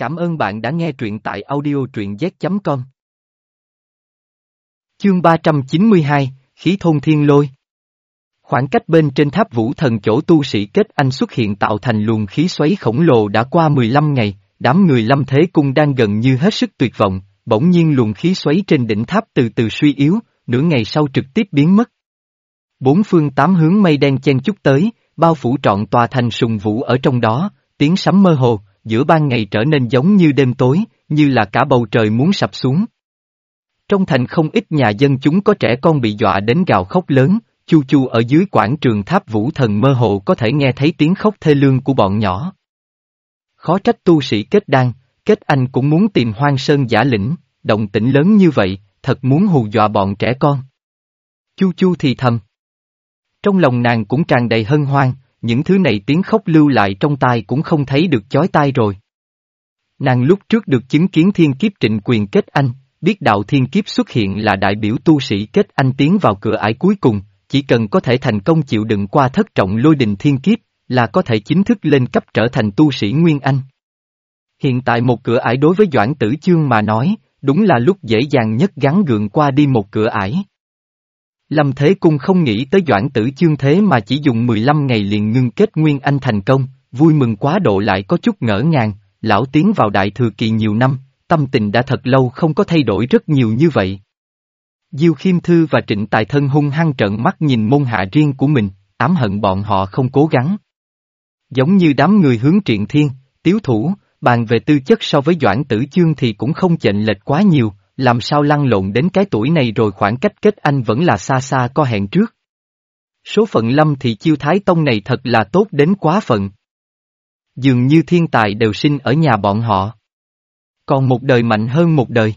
Cảm ơn bạn đã nghe truyện tại audio truyện z.com. Chương 392, Khí thôn thiên lôi Khoảng cách bên trên tháp vũ thần chỗ tu sĩ kết anh xuất hiện tạo thành luồng khí xoáy khổng lồ đã qua 15 ngày, đám người lâm thế cung đang gần như hết sức tuyệt vọng, bỗng nhiên luồng khí xoáy trên đỉnh tháp từ từ suy yếu, nửa ngày sau trực tiếp biến mất. Bốn phương tám hướng mây đen chen chúc tới, bao phủ trọn tòa thành sùng vũ ở trong đó, tiếng sấm mơ hồ, giữa ban ngày trở nên giống như đêm tối, như là cả bầu trời muốn sập xuống. Trong thành không ít nhà dân chúng có trẻ con bị dọa đến gào khóc lớn, chu chu ở dưới quảng trường tháp vũ thần mơ hồ có thể nghe thấy tiếng khóc thê lương của bọn nhỏ. Khó trách tu sĩ kết đan, kết anh cũng muốn tìm hoang sơn giả lĩnh, động tĩnh lớn như vậy, thật muốn hù dọa bọn trẻ con. Chu chu thì thầm. Trong lòng nàng cũng tràn đầy hân hoan, những thứ này tiếng khóc lưu lại trong tai cũng không thấy được chói tai rồi. Nàng lúc trước được chứng kiến thiên kiếp trịnh quyền kết anh, biết đạo thiên kiếp xuất hiện là đại biểu tu sĩ kết anh tiến vào cửa ải cuối cùng, chỉ cần có thể thành công chịu đựng qua thất trọng lôi đình thiên kiếp, là có thể chính thức lên cấp trở thành tu sĩ Nguyên Anh. Hiện tại một cửa ải đối với Doãn Tử Chương mà nói, đúng là lúc dễ dàng nhất gắn gượng qua đi một cửa ải. Lâm Thế Cung không nghĩ tới Doãn Tử Chương thế mà chỉ dùng 15 ngày liền ngưng kết Nguyên Anh thành công, vui mừng quá độ lại có chút ngỡ ngàng, lão tiến vào đại thừa kỳ nhiều năm, tâm tình đã thật lâu không có thay đổi rất nhiều như vậy. Diêu Khiêm Thư và Trịnh Tài Thân hung hăng trợn mắt nhìn môn hạ riêng của mình, ám hận bọn họ không cố gắng. Giống như đám người hướng triện thiên, tiếu thủ, bàn về tư chất so với Doãn Tử Chương thì cũng không chệnh lệch quá nhiều, làm sao lăn lộn đến cái tuổi này rồi khoảng cách kết anh vẫn là xa xa có hẹn trước. Số phận lâm thì chiêu thái tông này thật là tốt đến quá phận. Dường như thiên tài đều sinh ở nhà bọn họ. Còn một đời mạnh hơn một đời.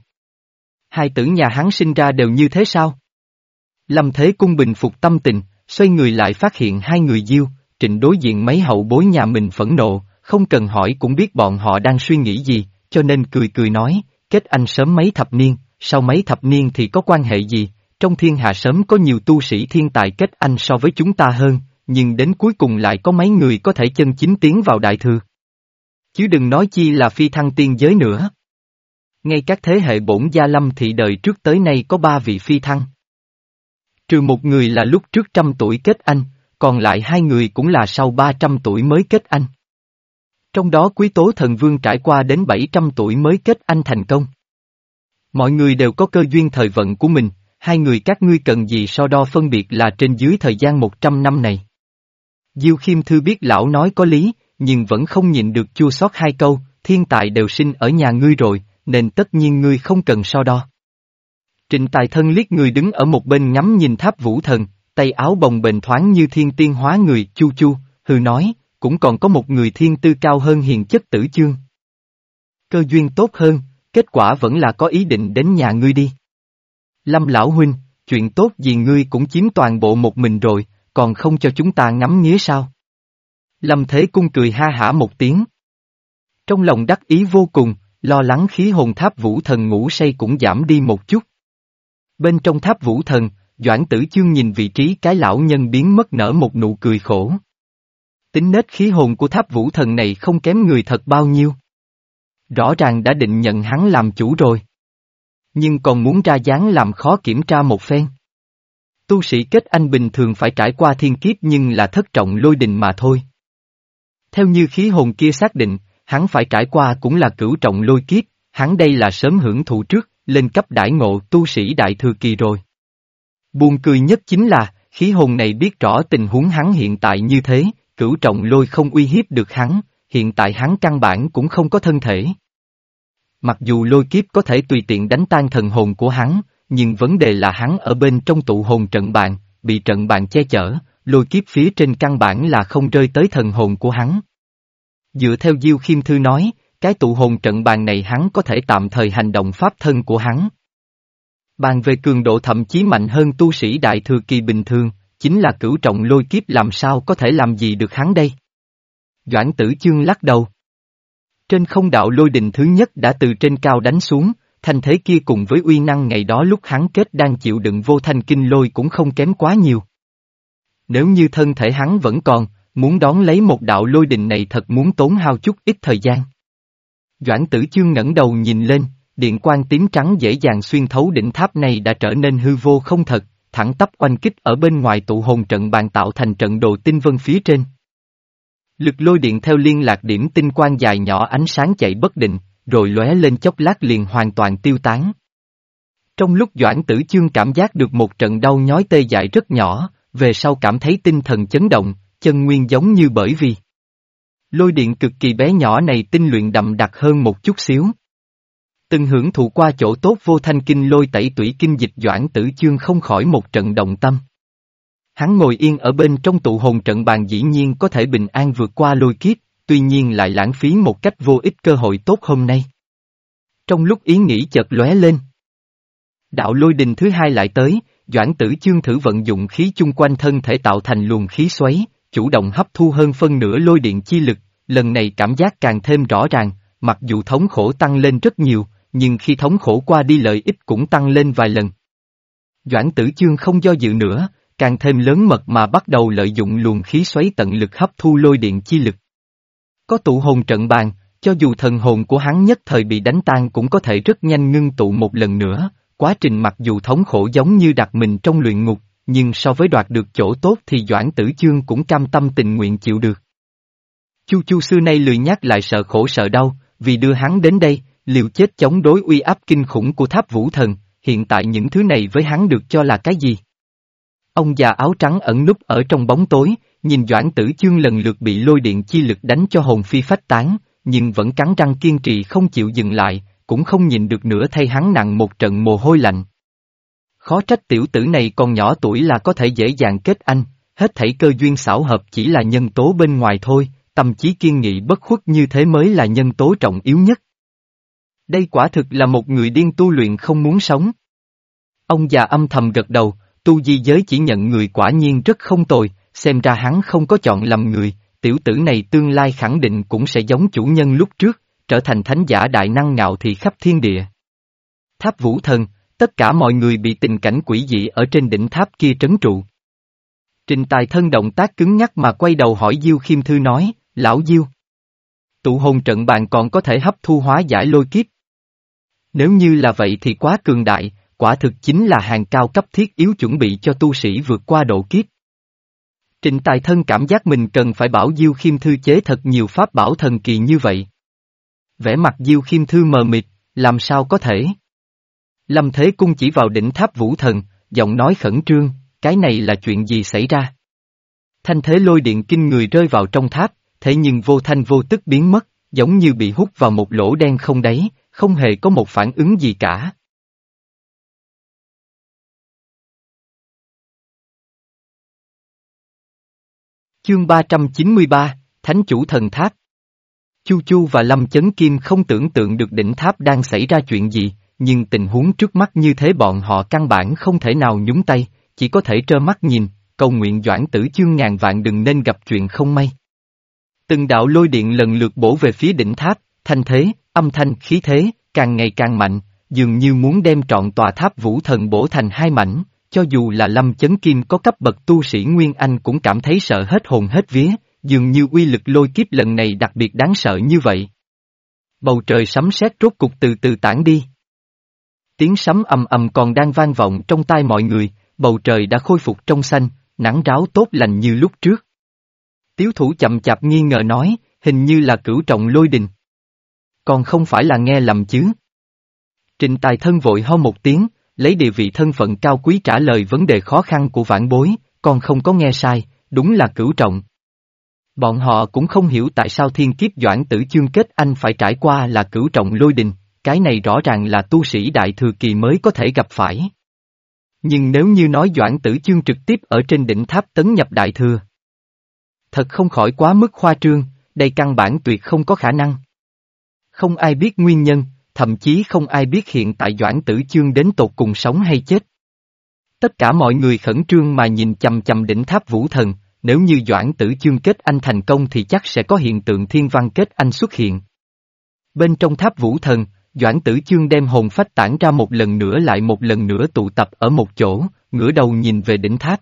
Hai tử nhà hắn sinh ra đều như thế sao? Lâm Thế Cung bình phục tâm tình, xoay người lại phát hiện hai người diêu, trịnh đối diện mấy hậu bối nhà mình phẫn nộ, không cần hỏi cũng biết bọn họ đang suy nghĩ gì, cho nên cười cười nói, kết anh sớm mấy thập niên, sau mấy thập niên thì có quan hệ gì, trong thiên hạ sớm có nhiều tu sĩ thiên tài kết anh so với chúng ta hơn, nhưng đến cuối cùng lại có mấy người có thể chân chính tiến vào đại thừa. Chứ đừng nói chi là phi thăng tiên giới nữa. Ngay các thế hệ bổn gia lâm thị đời trước tới nay có ba vị phi thăng. Trừ một người là lúc trước trăm tuổi kết anh, còn lại hai người cũng là sau ba trăm tuổi mới kết anh. Trong đó quý tố thần vương trải qua đến 700 tuổi mới kết anh thành công. Mọi người đều có cơ duyên thời vận của mình, hai người các ngươi cần gì so đo phân biệt là trên dưới thời gian 100 năm này. Diêu Khiêm Thư biết lão nói có lý, nhưng vẫn không nhịn được chua sót hai câu, thiên tài đều sinh ở nhà ngươi rồi, nên tất nhiên ngươi không cần so đo. Trịnh tài thân liếc người đứng ở một bên ngắm nhìn tháp vũ thần, tay áo bồng bềnh thoáng như thiên tiên hóa người, chu chu, hừ nói, cũng còn có một người thiên tư cao hơn hiền chất tử chương. Cơ duyên tốt hơn, kết quả vẫn là có ý định đến nhà ngươi đi. Lâm lão huynh, chuyện tốt gì ngươi cũng chiếm toàn bộ một mình rồi, còn không cho chúng ta ngắm nghía sao? Lâm Thế Cung cười ha hả một tiếng. Trong lòng đắc ý vô cùng, lo lắng khí hồn tháp vũ thần ngủ say cũng giảm đi một chút. Bên trong tháp vũ thần, Doãn Tử Chương nhìn vị trí cái lão nhân biến mất nở một nụ cười khổ. Tính nết khí hồn của tháp vũ thần này không kém người thật bao nhiêu. Rõ ràng đã định nhận hắn làm chủ rồi. Nhưng còn muốn ra dáng làm khó kiểm tra một phen. Tu sĩ kết anh bình thường phải trải qua thiên kiếp nhưng là thất trọng lôi đình mà thôi. Theo như khí hồn kia xác định, hắn phải trải qua cũng là cửu trọng lôi kiếp, hắn đây là sớm hưởng thụ trước, lên cấp đại ngộ tu sĩ đại thừa kỳ rồi. Buồn cười nhất chính là, khí hồn này biết rõ tình huống hắn hiện tại như thế, cửu trọng lôi không uy hiếp được hắn, hiện tại hắn căn bản cũng không có thân thể. Mặc dù lôi kiếp có thể tùy tiện đánh tan thần hồn của hắn, nhưng vấn đề là hắn ở bên trong tụ hồn trận bàn, bị trận bàn che chở, lôi kiếp phía trên căn bản là không rơi tới thần hồn của hắn. Dựa theo Diêu Khiêm Thư nói, cái tụ hồn trận bàn này hắn có thể tạm thời hành động pháp thân của hắn. Bàn về cường độ thậm chí mạnh hơn tu sĩ đại thừa kỳ bình thường, chính là cửu trọng lôi kiếp làm sao có thể làm gì được hắn đây. Doãn tử chương lắc đầu. Trên không đạo lôi đình thứ nhất đã từ trên cao đánh xuống, thanh thế kia cùng với uy năng ngày đó lúc hắn kết đang chịu đựng vô thanh kinh lôi cũng không kém quá nhiều. Nếu như thân thể hắn vẫn còn, muốn đón lấy một đạo lôi đình này thật muốn tốn hao chút ít thời gian. Doãn tử chương ngẩng đầu nhìn lên, điện quang tím trắng dễ dàng xuyên thấu đỉnh tháp này đã trở nên hư vô không thật, thẳng tắp oanh kích ở bên ngoài tụ hồn trận bàn tạo thành trận đồ tinh vân phía trên. Lực lôi điện theo liên lạc điểm tinh quang dài nhỏ ánh sáng chạy bất định, rồi lóe lên chốc lát liền hoàn toàn tiêu tán. Trong lúc Doãn Tử Chương cảm giác được một trận đau nhói tê dại rất nhỏ, về sau cảm thấy tinh thần chấn động, chân nguyên giống như bởi vì lôi điện cực kỳ bé nhỏ này tinh luyện đậm đặc hơn một chút xíu. Từng hưởng thụ qua chỗ tốt vô thanh kinh lôi tẩy tủy kinh dịch Doãn Tử Chương không khỏi một trận động tâm. Hắn ngồi yên ở bên trong tụ hồn trận bàn dĩ nhiên có thể bình an vượt qua lôi kiếp, tuy nhiên lại lãng phí một cách vô ích cơ hội tốt hôm nay. Trong lúc ý nghĩ chợt lóe lên. Đạo lôi đình thứ hai lại tới, Doãn tử chương thử vận dụng khí chung quanh thân thể tạo thành luồng khí xoáy, chủ động hấp thu hơn phân nửa lôi điện chi lực, lần này cảm giác càng thêm rõ ràng, mặc dù thống khổ tăng lên rất nhiều, nhưng khi thống khổ qua đi lợi ích cũng tăng lên vài lần. Doãn tử chương không do dự nữa, càng thêm lớn mật mà bắt đầu lợi dụng luồng khí xoáy tận lực hấp thu lôi điện chi lực. Có tụ hồn trận bàn, cho dù thần hồn của hắn nhất thời bị đánh tan cũng có thể rất nhanh ngưng tụ một lần nữa, quá trình mặc dù thống khổ giống như đặt mình trong luyện ngục, nhưng so với đoạt được chỗ tốt thì Doãn Tử Chương cũng cam tâm tình nguyện chịu được. Chu Chu xưa nay lười nhắc lại sợ khổ sợ đau, vì đưa hắn đến đây, liều chết chống đối uy áp kinh khủng của tháp vũ thần, hiện tại những thứ này với hắn được cho là cái gì? Ông già áo trắng ẩn núp ở trong bóng tối, nhìn Doãn Tử Chương lần lượt bị lôi điện chi lực đánh cho hồn phi phách tán, nhưng vẫn cắn răng kiên trì không chịu dừng lại, cũng không nhìn được nữa thay hắn nặng một trận mồ hôi lạnh. Khó trách tiểu tử này còn nhỏ tuổi là có thể dễ dàng kết anh, hết thảy cơ duyên xảo hợp chỉ là nhân tố bên ngoài thôi, tâm trí kiên nghị bất khuất như thế mới là nhân tố trọng yếu nhất. Đây quả thực là một người điên tu luyện không muốn sống. Ông già âm thầm gật đầu, tu di giới chỉ nhận người quả nhiên rất không tồi, xem ra hắn không có chọn lầm người, tiểu tử này tương lai khẳng định cũng sẽ giống chủ nhân lúc trước, trở thành thánh giả đại năng ngạo thị khắp thiên địa. Tháp vũ thần, tất cả mọi người bị tình cảnh quỷ dị ở trên đỉnh tháp kia trấn trụ. Trình tài thân động tác cứng nhắc mà quay đầu hỏi Diêu Khiêm Thư nói, lão Diêu. Tụ hồn trận bạn còn có thể hấp thu hóa giải lôi kiếp. Nếu như là vậy thì quá cường đại, quả thực chính là hàng cao cấp thiết yếu chuẩn bị cho tu sĩ vượt qua độ kiếp. Trình tài thân cảm giác mình cần phải bảo Diêu Khiêm Thư chế thật nhiều pháp bảo thần kỳ như vậy. Vẻ mặt Diêu Khiêm Thư mờ mịt, làm sao có thể? Lâm Thế Cung chỉ vào đỉnh tháp vũ thần, giọng nói khẩn trương, cái này là chuyện gì xảy ra? Thanh thế lôi điện kinh người rơi vào trong tháp, thế nhưng vô thanh vô tức biến mất, giống như bị hút vào một lỗ đen không đáy, không hề có một phản ứng gì cả. Chương 393, Thánh chủ thần tháp Chu Chu và Lâm Chấn Kim không tưởng tượng được đỉnh tháp đang xảy ra chuyện gì, nhưng tình huống trước mắt như thế bọn họ căn bản không thể nào nhúng tay, chỉ có thể trơ mắt nhìn, cầu nguyện doãn tử chương ngàn vạn đừng nên gặp chuyện không may. Từng đạo lôi điện lần lượt bổ về phía đỉnh tháp, thanh thế, âm thanh, khí thế, càng ngày càng mạnh, dường như muốn đem trọn tòa tháp vũ thần bổ thành hai mảnh, cho dù là lâm chấn kim có cấp bậc tu sĩ Nguyên Anh cũng cảm thấy sợ hết hồn hết vía, dường như uy lực lôi kiếp lần này đặc biệt đáng sợ như vậy. Bầu trời sấm sét rốt cục từ từ tản đi. Tiếng sấm ầm ầm còn đang vang vọng trong tai mọi người, bầu trời đã khôi phục trong xanh, nắng ráo tốt lành như lúc trước. Tiếu thủ chậm chạp nghi ngờ nói, hình như là cửu trọng lôi đình. Còn không phải là nghe lầm chứ. Trịnh tài thân vội ho một tiếng, lấy địa vị thân phận cao quý trả lời vấn đề khó khăn của vãn bối, còn không có nghe sai, đúng là cửu trọng. Bọn họ cũng không hiểu tại sao thiên kiếp doãn tử chương kết anh phải trải qua là cửu trọng lôi đình, cái này rõ ràng là tu sĩ đại thừa kỳ mới có thể gặp phải. Nhưng nếu như nói doãn tử chương trực tiếp ở trên đỉnh tháp tấn nhập đại thừa. Thật không khỏi quá mức khoa trương, đây căn bản tuyệt không có khả năng. Không ai biết nguyên nhân, thậm chí không ai biết hiện tại doãn tử chương đến tột cùng sống hay chết. Tất cả mọi người khẩn trương mà nhìn chầm chầm đỉnh tháp vũ thần, nếu như Doãn Tử Chương kết anh thành công thì chắc sẽ có hiện tượng thiên văn kết anh xuất hiện. Bên trong tháp vũ thần, Doãn Tử Chương đem hồn phách tản ra một lần nữa lại một lần nữa tụ tập ở một chỗ, ngửa đầu nhìn về đỉnh tháp.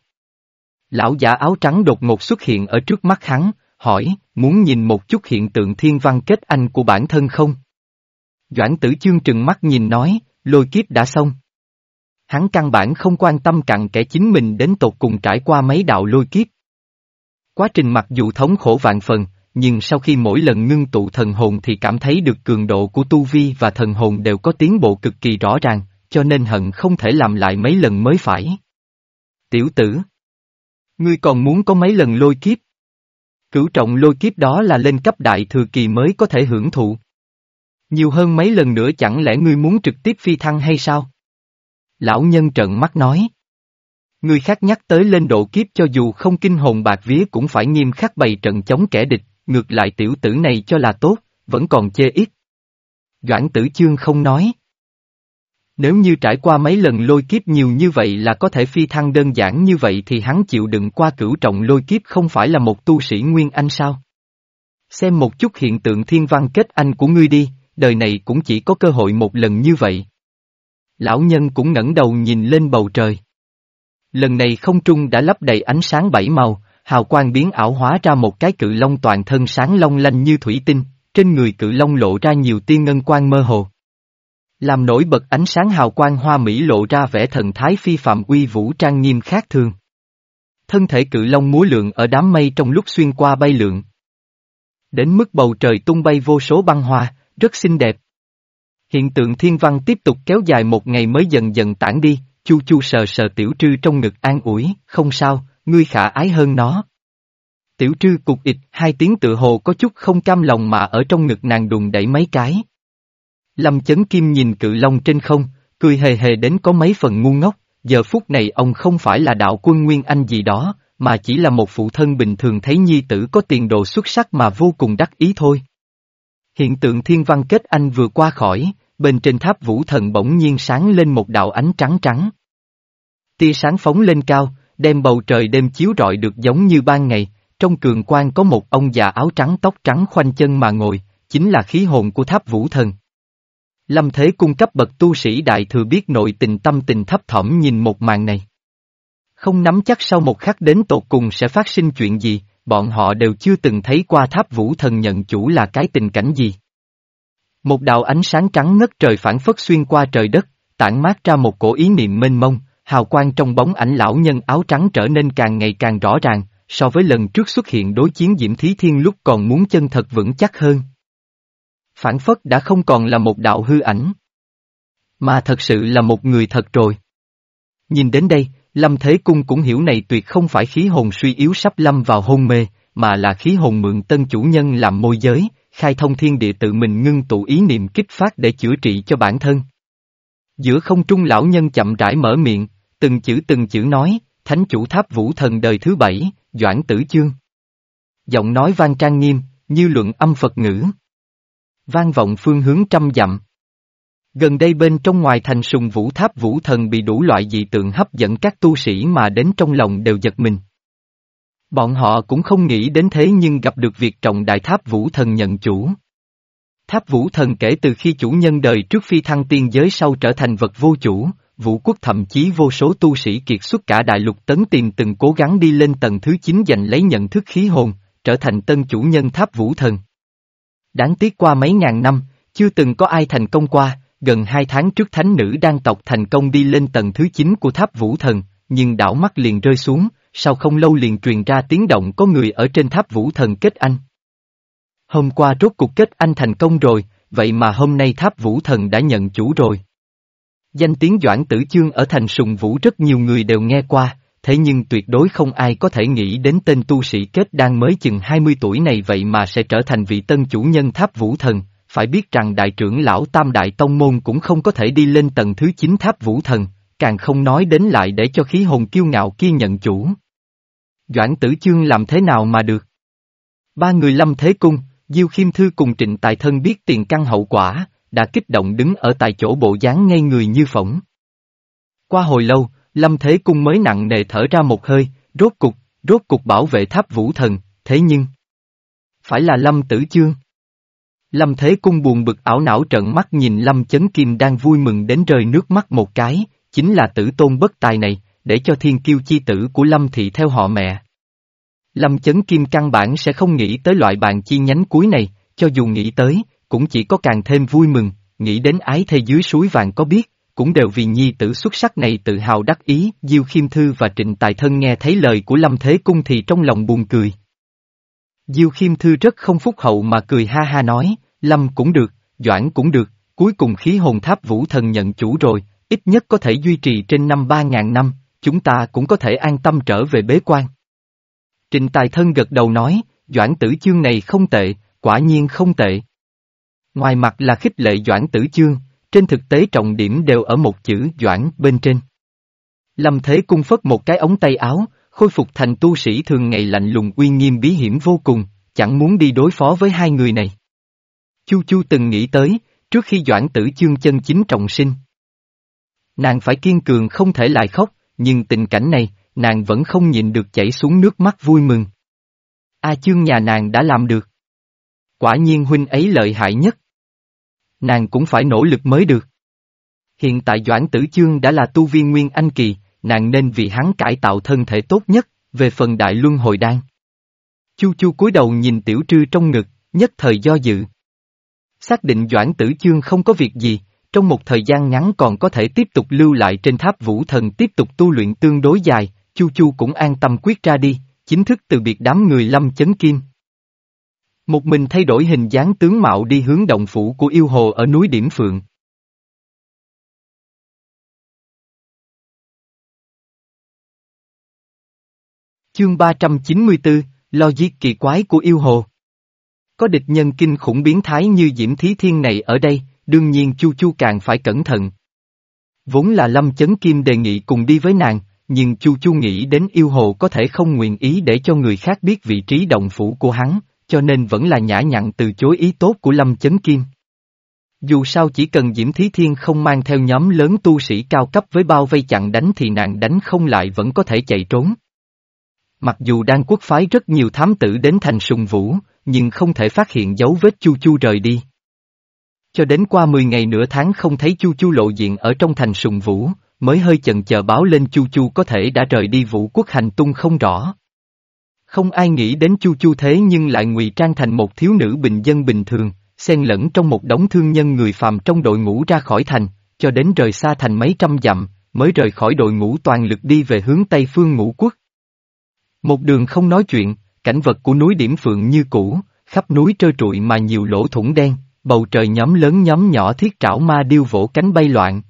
Lão giả áo trắng đột ngột xuất hiện ở trước mắt hắn, hỏi, muốn nhìn một chút hiện tượng thiên văn kết anh của bản thân không? Doãn tử chương trừng mắt nhìn nói, lôi kiếp đã xong. Hắn căn bản không quan tâm cặn kẻ chính mình đến tột cùng trải qua mấy đạo lôi kiếp. Quá trình mặc dù thống khổ vạn phần, nhưng sau khi mỗi lần ngưng tụ thần hồn thì cảm thấy được cường độ của tu vi và thần hồn đều có tiến bộ cực kỳ rõ ràng, cho nên hận không thể làm lại mấy lần mới phải. Tiểu tử! Ngươi còn muốn có mấy lần lôi kiếp? Cửu trọng lôi kiếp đó là lên cấp đại thừa kỳ mới có thể hưởng thụ. Nhiều hơn mấy lần nữa chẳng lẽ ngươi muốn trực tiếp phi thăng hay sao? Lão nhân trợn mắt nói. Người khác nhắc tới lên độ kiếp cho dù không kinh hồn bạc vía cũng phải nghiêm khắc bày trận chống kẻ địch, ngược lại tiểu tử này cho là tốt, vẫn còn chê ít. Doãn tử chương không nói. Nếu như trải qua mấy lần lôi kiếp nhiều như vậy là có thể phi thăng đơn giản như vậy thì hắn chịu đựng qua cửu trọng lôi kiếp không phải là một tu sĩ Nguyên Anh sao? Xem một chút hiện tượng thiên văn kết anh của ngươi đi, đời này cũng chỉ có cơ hội một lần như vậy. Lão nhân cũng ngẩng đầu nhìn lên bầu trời. Lần này không trung đã lấp đầy ánh sáng bảy màu, hào quang biến ảo hóa ra một cái cự long toàn thân sáng long lanh như thủy tinh, trên người cự long lộ ra nhiều tiên ngân quang mơ hồ. Làm nổi bật ánh sáng hào quang hoa mỹ lộ ra vẻ thần thái phi phạm uy vũ trang nghiêm khác thường. Thân thể cự long múa lượng ở đám mây trong lúc xuyên qua bay lượng. Đến mức bầu trời tung bay vô số băng hoa, rất xinh đẹp. Hiện tượng thiên văn tiếp tục kéo dài một ngày mới dần dần tản đi, chu chu sờ sờ tiểu trư trong ngực an ủi, không sao, ngươi khả ái hơn nó. Tiểu trư cục ịt, hai tiếng tự hồ có chút không cam lòng mà ở trong ngực nàng đùng đẩy mấy cái. Lâm chấn kim nhìn cự long trên không, cười hề hề đến có mấy phần ngu ngốc, giờ phút này ông không phải là đạo quân Nguyên Anh gì đó, mà chỉ là một phụ thân bình thường thấy nhi tử có tiền đồ xuất sắc mà vô cùng đắc ý thôi. Hiện tượng thiên văn kết anh vừa qua khỏi, bên trên tháp vũ thần bỗng nhiên sáng lên một đạo ánh trắng trắng. Tia sáng phóng lên cao, đem bầu trời đêm chiếu rọi được giống như ban ngày, trong cường quan có một ông già áo trắng tóc trắng khoanh chân mà ngồi, chính là khí hồn của tháp vũ thần. Lâm Thế cung cấp bậc tu sĩ đại thừa biết nội tình tâm tình thấp thỏm nhìn một màn này. Không nắm chắc sau một khắc đến tột cùng sẽ phát sinh chuyện gì, bọn họ đều chưa từng thấy qua tháp vũ thần nhận chủ là cái tình cảnh gì. Một đạo ánh sáng trắng ngất trời phản phất xuyên qua trời đất, tản mát ra một cổ ý niệm mênh mông, hào quang trong bóng ảnh lão nhân áo trắng trở nên càng ngày càng rõ ràng, so với lần trước xuất hiện đối chiến Diễm Thí Thiên lúc còn muốn chân thật vững chắc hơn. Phản phất đã không còn là một đạo hư ảnh, mà thật sự là một người thật rồi. Nhìn đến đây, Lâm Thế Cung cũng hiểu này tuyệt không phải khí hồn suy yếu sắp lâm vào hôn mê, mà là khí hồn mượn tân chủ nhân làm môi giới, khai thông thiên địa tự mình ngưng tụ ý niệm kích phát để chữa trị cho bản thân. Giữa không trung lão nhân chậm rãi mở miệng, từng chữ từng chữ nói, thánh chủ tháp vũ thần đời thứ bảy, Doãn Tử Chương. Giọng nói vang trang nghiêm, như luận âm Phật ngữ. Vang vọng phương hướng trăm dặm. Gần đây bên trong ngoài thành sùng vũ tháp vũ thần bị đủ loại dị tượng hấp dẫn các tu sĩ mà đến trong lòng đều giật mình. Bọn họ cũng không nghĩ đến thế nhưng gặp được việc trọng đại tháp vũ thần nhận chủ. Tháp vũ thần kể từ khi chủ nhân đời trước phi thăng tiên giới sau trở thành vật vô chủ, vũ quốc thậm chí vô số tu sĩ kiệt xuất cả đại lục tấn tiền từng cố gắng đi lên tầng thứ 9 giành lấy nhận thức khí hồn, trở thành tân chủ nhân tháp vũ thần. Đáng tiếc qua mấy ngàn năm, chưa từng có ai thành công qua, gần hai tháng trước thánh nữ đang tộc thành công đi lên tầng thứ 9 của tháp vũ thần, nhưng đảo mắt liền rơi xuống, sau không lâu liền truyền ra tiếng động có người ở trên tháp vũ thần kết anh. Hôm qua rốt cuộc kết anh thành công rồi, vậy mà hôm nay tháp vũ thần đã nhận chủ rồi. Danh tiếng Doãn Tử Chương ở thành sùng vũ rất nhiều người đều nghe qua, thế nhưng tuyệt đối không ai có thể nghĩ đến tên tu sĩ kết đang mới chừng 20 tuổi này vậy mà sẽ trở thành vị tân chủ nhân tháp vũ thần, phải biết rằng đại trưởng lão Tam Đại Tông Môn cũng không có thể đi lên tầng thứ 9 tháp vũ thần, càng không nói đến lại để cho khí hồn kiêu ngạo kia nhận chủ. Doãn tử chương làm thế nào mà được? Ba người lâm thế cung, Diêu Khiêm Thư cùng Trịnh Tài Thân biết tiền căn hậu quả, đã kích động đứng ở tại chỗ bộ dáng ngay người như phỏng. Qua hồi lâu, Lâm Thế Cung mới nặng nề thở ra một hơi, rốt cục, rốt cục bảo vệ tháp vũ thần, thế nhưng... Phải là Lâm Tử Chương. Lâm Thế Cung buồn bực ảo não trận mắt nhìn Lâm Chấn Kim đang vui mừng đến rơi nước mắt một cái, chính là tử tôn bất tài này, để cho thiên kiêu chi tử của Lâm Thị theo họ mẹ. Lâm Chấn Kim căn bản sẽ không nghĩ tới loại bàn chi nhánh cuối này, cho dù nghĩ tới, cũng chỉ có càng thêm vui mừng, nghĩ đến ái thê dưới suối vàng có biết, cũng đều vì nhi tử xuất sắc này tự hào đắc ý, Diêu Khiêm Thư và Trịnh Tài Thân nghe thấy lời của Lâm Thế Cung thì trong lòng buồn cười. Diêu Khiêm Thư rất không phúc hậu mà cười ha ha nói, Lâm cũng được, Doãn cũng được, cuối cùng khí hồn tháp vũ thần nhận chủ rồi, ít nhất có thể duy trì trên năm ba ngàn năm, chúng ta cũng có thể an tâm trở về bế quan. Trình Tài Thân gật đầu nói, Doãn tử chương này không tệ, quả nhiên không tệ. Ngoài mặt là khích lệ Doãn tử chương, trên thực tế trọng điểm đều ở một chữ Doãn bên trên. Lâm Thế Cung phất một cái ống tay áo, khôi phục thành tu sĩ thường ngày lạnh lùng uy nghiêm bí hiểm vô cùng, chẳng muốn đi đối phó với hai người này. Chu Chu từng nghĩ tới, trước khi Doãn tử chương chân chính trọng sinh. Nàng phải kiên cường không thể lại khóc, nhưng tình cảnh này, nàng vẫn không nhịn được chảy xuống nước mắt vui mừng. A chương nhà nàng đã làm được. Quả nhiên huynh ấy lợi hại nhất. Nàng cũng phải nỗ lực mới được. Hiện tại Doãn Tử Chương đã là tu viên Nguyên Anh Kỳ, nàng nên vì hắn cải tạo thân thể tốt nhất, về phần đại luân hồi đan. Chu chu cúi đầu nhìn tiểu trư trong ngực, nhất thời do dự. Xác định Doãn Tử Chương không có việc gì, trong một thời gian ngắn còn có thể tiếp tục lưu lại trên tháp vũ thần tiếp tục tu luyện tương đối dài, Chu Chu cũng an tâm quyết ra đi, chính thức từ biệt đám người lâm chấn kim. Một mình thay đổi hình dáng tướng mạo đi hướng động phủ của yêu hồ ở núi Điểm Phượng. Chương 394, Logic kỳ quái của yêu hồ. Có địch nhân kinh khủng biến thái như Diễm Thí Thiên này ở đây, đương nhiên Chu Chu càng phải cẩn thận. Vốn là Lâm Chấn Kim đề nghị cùng đi với nàng, nhưng Chu Chu nghĩ đến yêu hồ có thể không nguyện ý để cho người khác biết vị trí động phủ của hắn, cho nên vẫn là nhã nhặn từ chối ý tốt của Lâm Chấn Kim. Dù sao chỉ cần Diễm Thí Thiên không mang theo nhóm lớn tu sĩ cao cấp với bao vây chặn đánh thì nàng đánh không lại vẫn có thể chạy trốn. Mặc dù đang quốc phái rất nhiều thám tử đến thành sùng vũ, nhưng không thể phát hiện dấu vết Chu Chu rời đi. Cho đến qua 10 ngày nửa tháng không thấy Chu Chu lộ diện ở trong thành sùng vũ, mới hơi chần chờ báo lên Chu Chu có thể đã rời đi vũ quốc hành tung không rõ. Không ai nghĩ đến Chu Chu thế nhưng lại ngụy trang thành một thiếu nữ bình dân bình thường, xen lẫn trong một đống thương nhân người phàm trong đội ngũ ra khỏi thành, cho đến rời xa thành mấy trăm dặm, mới rời khỏi đội ngũ toàn lực đi về hướng Tây phương ngũ quốc. Một đường không nói chuyện, cảnh vật của núi Điểm Phượng như cũ, khắp núi trơ trụi mà nhiều lỗ thủng đen, bầu trời nhóm lớn nhóm nhỏ thiết trảo ma điêu vỗ cánh bay loạn.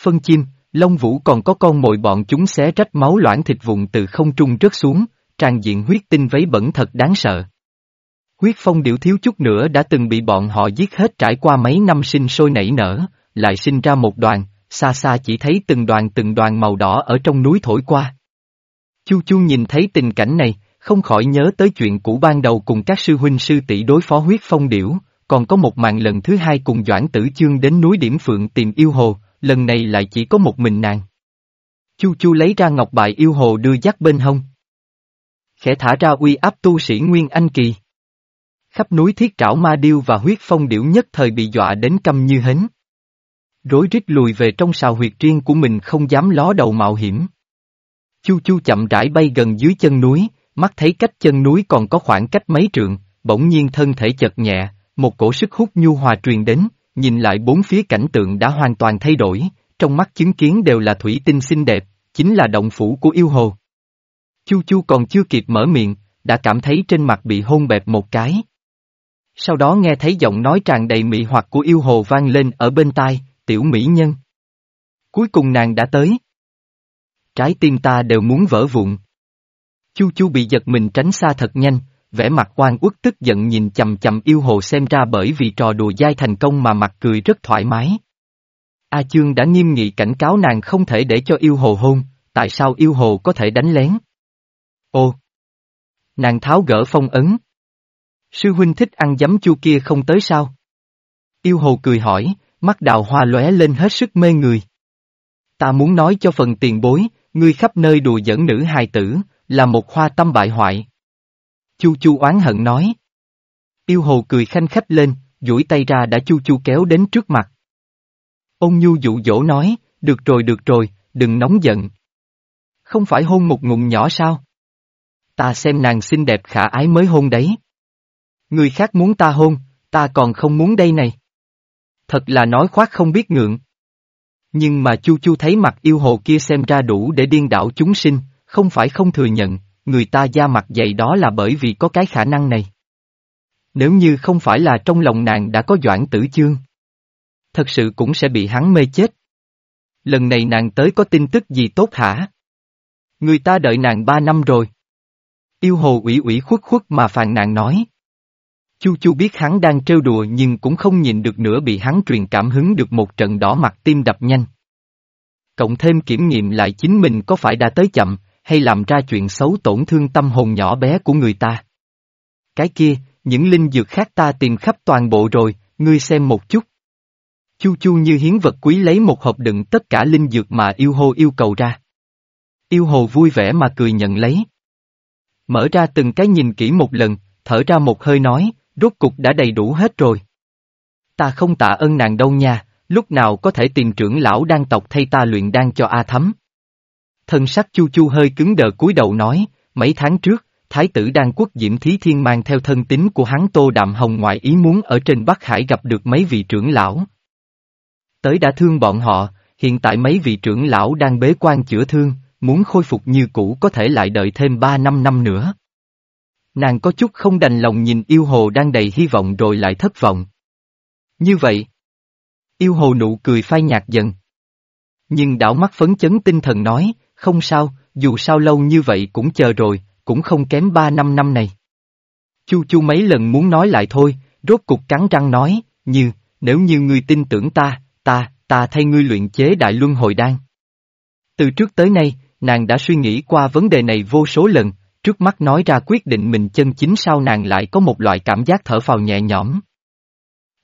Phân chim, lông vũ còn có con mồi bọn chúng xé rách máu loãng thịt vụn từ không trung rớt xuống, tràn diện huyết tinh vấy bẩn thật đáng sợ. Huyết phong điệu thiếu chút nữa đã từng bị bọn họ giết hết trải qua mấy năm sinh sôi nảy nở, lại sinh ra một đoàn, xa xa chỉ thấy từng đoàn từng đoàn màu đỏ ở trong núi thổi qua. Chu Chu nhìn thấy tình cảnh này, không khỏi nhớ tới chuyện cũ ban đầu cùng các sư huynh sư tỷ đối phó huyết phong điểu, còn có một màn lần thứ hai cùng Doãn Tử Chương đến núi Điểm Phượng tìm yêu hồ, lần này lại chỉ có một mình nàng. Chu Chu lấy ra ngọc bài yêu hồ đưa dắt bên hông. Khẽ thả ra uy áp tu sĩ Nguyên Anh Kỳ. Khắp núi thiết trảo ma điêu và huyết phong điểu nhất thời bị dọa đến câm như hến. Rối rít lùi về trong sào huyệt riêng của mình không dám ló đầu mạo hiểm. Chu Chu chậm rãi bay gần dưới chân núi, mắt thấy cách chân núi còn có khoảng cách mấy trượng, bỗng nhiên thân thể chật nhẹ, một cổ sức hút nhu hòa truyền đến, nhìn lại bốn phía cảnh tượng đã hoàn toàn thay đổi, trong mắt chứng kiến đều là thủy tinh xinh đẹp, chính là động phủ của yêu hồ. Chu Chu còn chưa kịp mở miệng, đã cảm thấy trên mặt bị hôn bẹp một cái. Sau đó nghe thấy giọng nói tràn đầy mị hoặc của yêu hồ vang lên ở bên tai, tiểu mỹ nhân. Cuối cùng nàng đã tới. Trái tim ta đều muốn vỡ vụn. Chu Chu bị giật mình tránh xa thật nhanh, vẻ mặt oan uất tức giận nhìn chầm chầm yêu hồ xem ra bởi vì trò đùa dai thành công mà mặt cười rất thoải mái. A Chương đã nghiêm nghị cảnh cáo nàng không thể để cho yêu hồ hôn, tại sao yêu hồ có thể đánh lén? Ô! Nàng tháo gỡ phong ấn. Sư huynh thích ăn giấm chu kia không tới sao? Yêu hồ cười hỏi, mắt đào hoa lóe lên hết sức mê người. Ta muốn nói cho phần tiền bối, ngươi khắp nơi đùa giỡn nữ hài tử, là một hoa tâm bại hoại. Chu Chu oán hận nói. Yêu hồ cười khanh khách lên, duỗi tay ra đã Chu Chu kéo đến trước mặt. Ông nhu dụ dỗ nói, được rồi được rồi, đừng nóng giận. Không phải hôn một ngụm nhỏ sao? Ta xem nàng xinh đẹp khả ái mới hôn đấy. Người khác muốn ta hôn, ta còn không muốn đây này. Thật là nói khoác không biết ngượng. Nhưng mà Chu Chu thấy mặt yêu hồ kia xem ra đủ để điên đảo chúng sinh, không phải không thừa nhận, người ta da mặt dày đó là bởi vì có cái khả năng này. Nếu như không phải là trong lòng nàng đã có doãn tử chương, thật sự cũng sẽ bị hắn mê chết. Lần này nàng tới có tin tức gì tốt hả? Người ta đợi nàng ba năm rồi. Yêu hồ ủy ủy khuất khuất mà phàn nàng nói. Chu Chu biết hắn đang trêu đùa nhưng cũng không nhìn được nữa bị hắn truyền cảm hứng được một trận đỏ mặt tim đập nhanh. Cộng thêm kiểm nghiệm lại chính mình có phải đã tới chậm, hay làm ra chuyện xấu tổn thương tâm hồn nhỏ bé của người ta. Cái kia, những linh dược khác ta tìm khắp toàn bộ rồi, ngươi xem một chút. Chu Chu như hiến vật quý lấy một hộp đựng tất cả linh dược mà yêu hồ yêu cầu ra. Yêu hồ vui vẻ mà cười nhận lấy. Mở ra từng cái nhìn kỹ một lần, thở ra một hơi nói, rốt cục đã đầy đủ hết rồi. Ta không tạ ơn nàng đâu nha, lúc nào có thể tìm trưởng lão đan tộc thay ta luyện đan cho A Thấm. Thân sắc chu chu hơi cứng đờ cúi đầu nói, mấy tháng trước, Thái tử đan quốc Diễm Thí Thiên mang theo thân tín của hắn Tô Đạm Hồng ngoại ý muốn ở trên Bắc Hải gặp được mấy vị trưởng lão. Tới đã thương bọn họ, hiện tại mấy vị trưởng lão đang bế quan chữa thương, muốn khôi phục như cũ có thể lại đợi thêm ba năm năm nữa. Nàng có chút không đành lòng nhìn yêu hồ đang đầy hy vọng rồi lại thất vọng. Như vậy, yêu hồ nụ cười phai nhạt dần. Nhưng đảo mắt phấn chấn tinh thần nói, không sao, dù sao lâu như vậy cũng chờ rồi, cũng không kém ba năm năm này. Chu chu mấy lần muốn nói lại thôi, rốt cục cắn răng nói, như, nếu như ngươi tin tưởng ta, ta, ta thay ngươi luyện chế đại luân hồi đan. Từ trước tới nay, nàng đã suy nghĩ qua vấn đề này vô số lần, trước mắt nói ra quyết định mình chân chính sao nàng lại có một loại cảm giác thở phào nhẹ nhõm.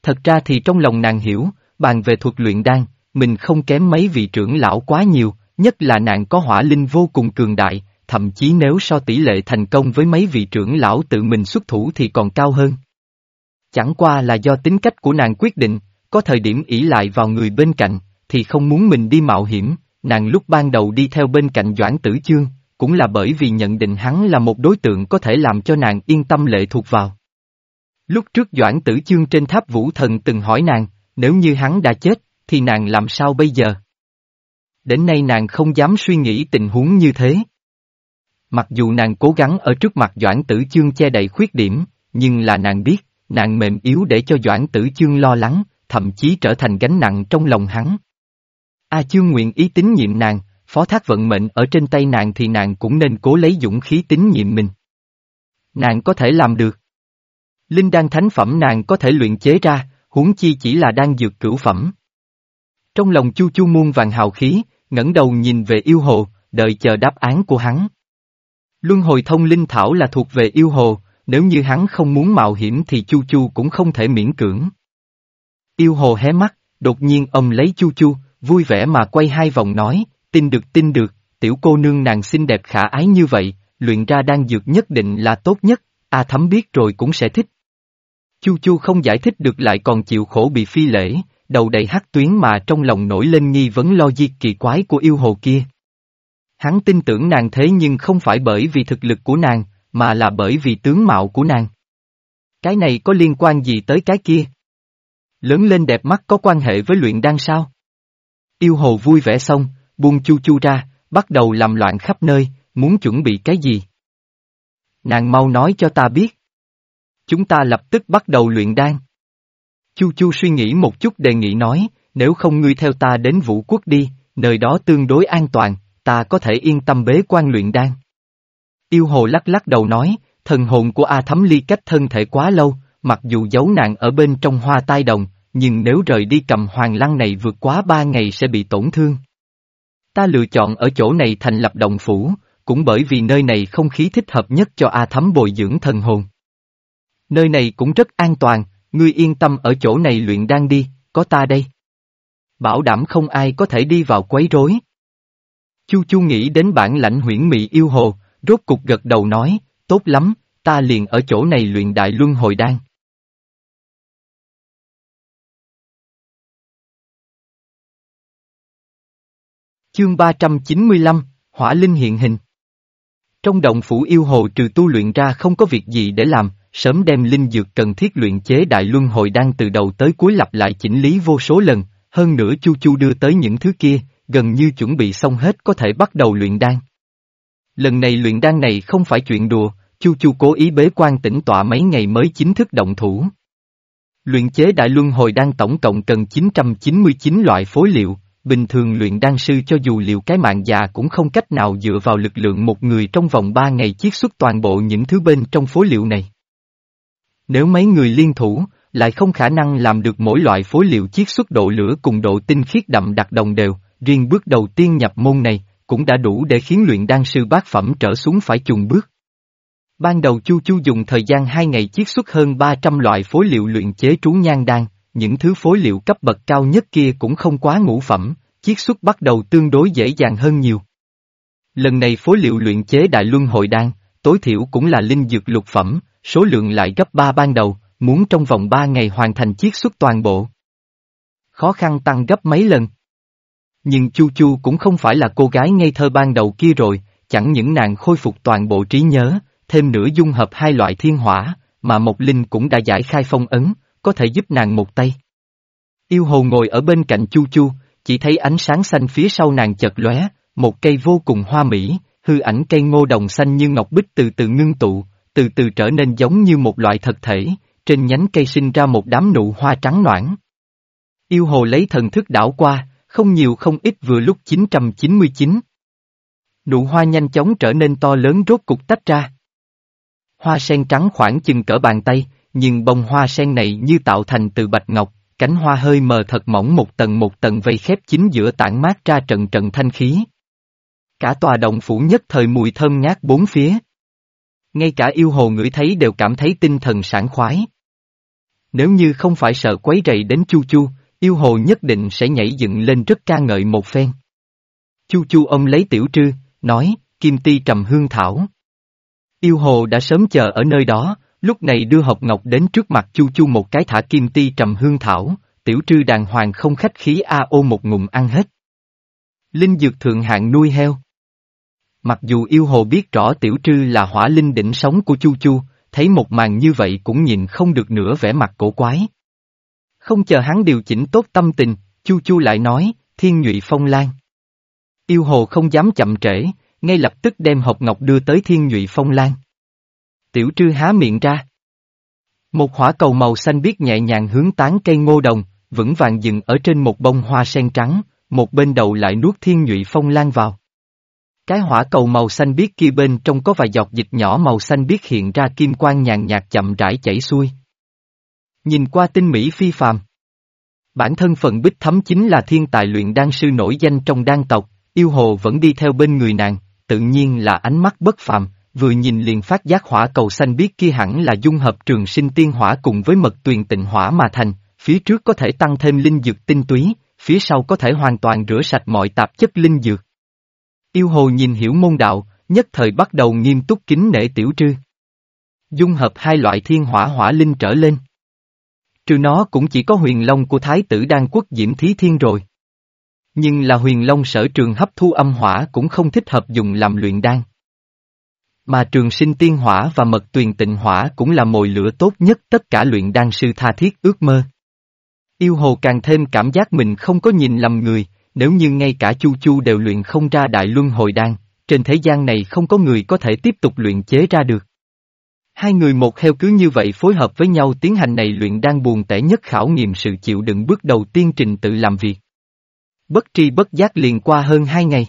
Thật ra thì trong lòng nàng hiểu, bàn về thuật luyện đan, mình không kém mấy vị trưởng lão quá nhiều, nhất là nàng có hỏa linh vô cùng cường đại, thậm chí nếu so tỷ lệ thành công với mấy vị trưởng lão tự mình xuất thủ thì còn cao hơn. Chẳng qua là do tính cách của nàng quyết định, có thời điểm ỷ lại vào người bên cạnh, thì không muốn mình đi mạo hiểm, nàng lúc ban đầu đi theo bên cạnh Doãn Tử Chương, cũng là bởi vì nhận định hắn là một đối tượng có thể làm cho nàng yên tâm lệ thuộc vào. Lúc trước Doãn Tử Chương trên tháp vũ thần từng hỏi nàng, nếu như hắn đã chết, thì nàng làm sao bây giờ? Đến nay nàng không dám suy nghĩ tình huống như thế. Mặc dù nàng cố gắng ở trước mặt Doãn Tử Chương che đậy khuyết điểm, nhưng là nàng biết, nàng mềm yếu để cho Doãn Tử Chương lo lắng, thậm chí trở thành gánh nặng trong lòng hắn. A Chương nguyện ý tín nhiệm nàng, phó thác vận mệnh ở trên tay nàng thì nàng cũng nên cố lấy dũng khí tín nhiệm mình. Nàng có thể làm được. Linh đan thánh phẩm nàng có thể luyện chế ra, huống chi chỉ là đan dược cửu phẩm. Trong lòng chu chu muôn vàng hào khí, ngẩng đầu nhìn về yêu hồ, đợi chờ đáp án của hắn. Luân hồi thông linh thảo là thuộc về yêu hồ, nếu như hắn không muốn mạo hiểm thì chu chu cũng không thể miễn cưỡng. Yêu hồ hé mắt, đột nhiên ông lấy chu chu, vui vẻ mà quay hai vòng nói, tin được tin được, tiểu cô nương nàng xinh đẹp khả ái như vậy, luyện ra đan dược nhất định là tốt nhất, A thấm biết rồi cũng sẽ thích. Chu chu không giải thích được lại còn chịu khổ bị phi lễ, đầu đầy hắc tuyến mà trong lòng nổi lên nghi vấn lo diệt kỳ quái của yêu hồ kia. Hắn tin tưởng nàng thế nhưng không phải bởi vì thực lực của nàng, mà là bởi vì tướng mạo của nàng. Cái này có liên quan gì tới cái kia? Lớn lên đẹp mắt có quan hệ với luyện đan sao? Yêu hồ vui vẻ xong, buông chu chu ra, bắt đầu làm loạn khắp nơi, muốn chuẩn bị cái gì? Nàng mau nói cho ta biết. Chúng ta lập tức bắt đầu luyện đan. Chu chu suy nghĩ một chút đề nghị nói, nếu không ngươi theo ta đến vũ quốc đi, nơi đó tương đối an toàn, ta có thể yên tâm bế quan luyện đan. Yêu hồ lắc lắc đầu nói, thần hồn của A Thấm ly cách thân thể quá lâu, mặc dù giấu nàng ở bên trong hoa tai đồng, nhưng nếu rời đi cầm hoàng lăng này vượt quá ba ngày sẽ bị tổn thương. Ta lựa chọn ở chỗ này thành lập động phủ, cũng bởi vì nơi này không khí thích hợp nhất cho A Thấm bồi dưỡng thần hồn. Nơi này cũng rất an toàn, ngươi yên tâm ở chỗ này luyện đan đi, có ta đây. Bảo đảm không ai có thể đi vào quấy rối. Chu Chu nghĩ đến bản lãnh huyễn mị yêu hồ, rốt cục gật đầu nói, tốt lắm, ta liền ở chỗ này luyện đại luân hồi đan. Chương 395, Hỏa Linh hiện hình Trong động phủ yêu hồ trừ tu luyện ra không có việc gì để làm, sớm đem linh dược cần thiết luyện chế đại luân hồi đan từ đầu tới cuối lặp lại chỉnh lý vô số lần, hơn nữa Chu Chu đưa tới những thứ kia, gần như chuẩn bị xong hết có thể bắt đầu luyện đan. Lần này luyện đan này không phải chuyện đùa, Chu Chu cố ý bế quan tĩnh tọa mấy ngày mới chính thức động thủ. Luyện chế đại luân hồi đan tổng cộng cần 999 loại phối liệu, bình thường luyện đan sư cho dù liệu cái mạng già cũng không cách nào dựa vào lực lượng một người trong vòng ba ngày chiết xuất toàn bộ những thứ bên trong phối liệu này. Nếu mấy người liên thủ, lại không khả năng làm được mỗi loại phối liệu chiết xuất độ lửa cùng độ tinh khiết đậm đặc đồng đều, riêng bước đầu tiên nhập môn này, cũng đã đủ để khiến luyện đan sư bát phẩm trở xuống phải chùng bước. Ban đầu Chu Chu dùng thời gian 2 ngày chiết xuất hơn 300 loại phối liệu luyện chế trú nhan đan, những thứ phối liệu cấp bậc cao nhất kia cũng không quá ngũ phẩm, chiết xuất bắt đầu tương đối dễ dàng hơn nhiều. Lần này phối liệu luyện chế đại luân hội đan, tối thiểu cũng là linh dược lục phẩm, số lượng lại gấp 3 ban đầu, muốn trong vòng 3 ngày hoàn thành chiết xuất toàn bộ. Khó khăn tăng gấp mấy lần. Nhưng Chu Chu cũng không phải là cô gái ngây thơ ban đầu kia rồi, chẳng những nàng khôi phục toàn bộ trí nhớ, thêm nữa dung hợp hai loại thiên hỏa, mà Mộc Linh cũng đã giải khai phong ấn, có thể giúp nàng một tay. Yêu hồ ngồi ở bên cạnh Chu Chu, chỉ thấy ánh sáng xanh phía sau nàng chật lóe, một cây vô cùng hoa mỹ, hư ảnh cây ngô đồng xanh như ngọc bích từ từ ngưng tụ, từ từ trở nên giống như một loại thật thể, trên nhánh cây sinh ra một đám nụ hoa trắng noãn. Yêu hồ lấy thần thức đảo qua, không nhiều không ít vừa lúc 999. Nụ hoa nhanh chóng trở nên to lớn rốt cục tách ra. Hoa sen trắng khoảng chừng cỡ bàn tay, nhưng bông hoa sen này như tạo thành từ bạch ngọc, cánh hoa hơi mờ thật mỏng một tầng một tầng vây khép chính giữa tản mát ra trận trận thanh khí. Cả tòa động phủ nhất thời mùi thơm ngát bốn phía. Ngay cả yêu hồ ngửi thấy đều cảm thấy tinh thần sảng khoái. Nếu như không phải sợ quấy rầy đến Chu Chu, yêu hồ nhất định sẽ nhảy dựng lên rất ca ngợi một phen. Chu Chu ông lấy tiểu trư, nói, kim ti trầm hương thảo. Yêu hồ đã sớm chờ ở nơi đó, lúc này đưa học ngọc đến trước mặt Chu Chu một cái thả kim ti trầm hương thảo, tiểu trư đàng hoàng không khách khí a ô một ngụm ăn hết. Linh dược thượng hạng nuôi heo. Mặc dù yêu hồ biết rõ tiểu trư là hỏa linh đỉnh sống của Chu Chu, thấy một màn như vậy cũng nhìn không được nữa vẻ mặt cổ quái. Không chờ hắn điều chỉnh tốt tâm tình, Chu Chu lại nói, thiên nhụy phong lan. Yêu hồ không dám chậm trễ, ngay lập tức đem hộp ngọc đưa tới thiên nhụy phong lan. Tiểu trư há miệng ra. Một hỏa cầu màu xanh biếc nhẹ nhàng hướng tán cây ngô đồng, vững vàng dừng ở trên một bông hoa sen trắng, một bên đầu lại nuốt thiên nhụy phong lan vào. Cái hỏa cầu màu xanh biếc kia bên trong có vài giọt dịch nhỏ màu xanh biếc hiện ra kim quang nhàn nhạt chậm rãi chảy xuôi. Nhìn qua tinh mỹ phi phàm. Bản thân phận bích thấm chính là thiên tài luyện đan sư nổi danh trong đan tộc, yêu hồ vẫn đi theo bên người nàng, tự nhiên là ánh mắt bất phàm, vừa nhìn liền phát giác hỏa cầu xanh biết kia hẳn là dung hợp trường sinh tiên hỏa cùng với mật tuyền tịnh hỏa mà thành, phía trước có thể tăng thêm linh dược tinh túy, phía sau có thể hoàn toàn rửa sạch mọi tạp chất linh dược. Yêu hồ nhìn hiểu môn đạo, nhất thời bắt đầu nghiêm túc kính nể tiểu trư. Dung hợp hai loại thiên hỏa hỏa linh trở lên. Trừ nó cũng chỉ có huyền long của thái tử đan quốc diễm thí thiên rồi. Nhưng là huyền long sở trường hấp thu âm hỏa cũng không thích hợp dùng làm luyện đan. Mà trường sinh tiên hỏa và mật tuyền tịnh hỏa cũng là mồi lửa tốt nhất tất cả luyện đan sư tha thiết ước mơ. Yêu hồ càng thêm cảm giác mình không có nhìn lầm người, nếu như ngay cả Chu Chu đều luyện không ra đại luân hồi đan, trên thế gian này không có người có thể tiếp tục luyện chế ra được. Hai người một heo cứ như vậy phối hợp với nhau tiến hành này luyện đan buồn tẻ nhất khảo nghiệm sự chịu đựng bước đầu tiên trình tự làm việc. Bất tri bất giác liền qua hơn hai ngày.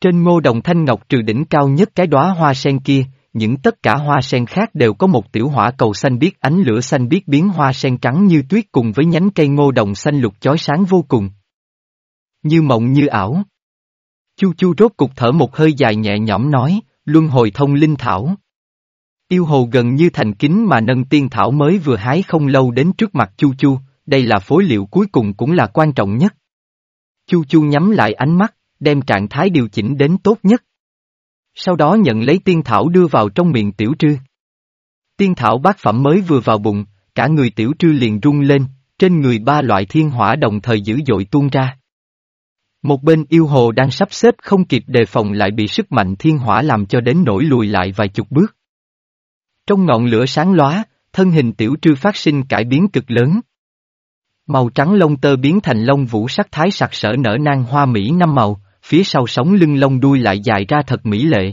Trên ngô đồng thanh ngọc trừ đỉnh cao nhất cái đóa hoa sen kia, những tất cả hoa sen khác đều có một tiểu hỏa cầu xanh biếc ánh lửa xanh biếc biến hoa sen trắng như tuyết cùng với nhánh cây ngô đồng xanh lục chói sáng vô cùng. Như mộng như ảo. Chu chu rốt cục thở một hơi dài nhẹ nhõm nói, luân hồi thông linh thảo. Yêu hồ gần như thành kính mà nâng tiên thảo mới vừa hái không lâu đến trước mặt chu chu, đây là phối liệu cuối cùng cũng là quan trọng nhất. Chu chu nhắm lại ánh mắt, đem trạng thái điều chỉnh đến tốt nhất. Sau đó nhận lấy tiên thảo đưa vào trong miệng tiểu trư. Tiên thảo bát phẩm mới vừa vào bụng, cả người tiểu trư liền rung lên, trên người ba loại thiên hỏa đồng thời dữ dội tuôn ra. Một bên yêu hồ đang sắp xếp không kịp đề phòng lại bị sức mạnh thiên hỏa làm cho đến nổi lùi lại vài chục bước. Trong ngọn lửa sáng lóa, thân hình tiểu trư phát sinh cải biến cực lớn. Màu trắng lông tơ biến thành lông vũ sắc thái sặc sỡ nở nang hoa mỹ năm màu, phía sau sóng lưng lông đuôi lại dài ra thật mỹ lệ.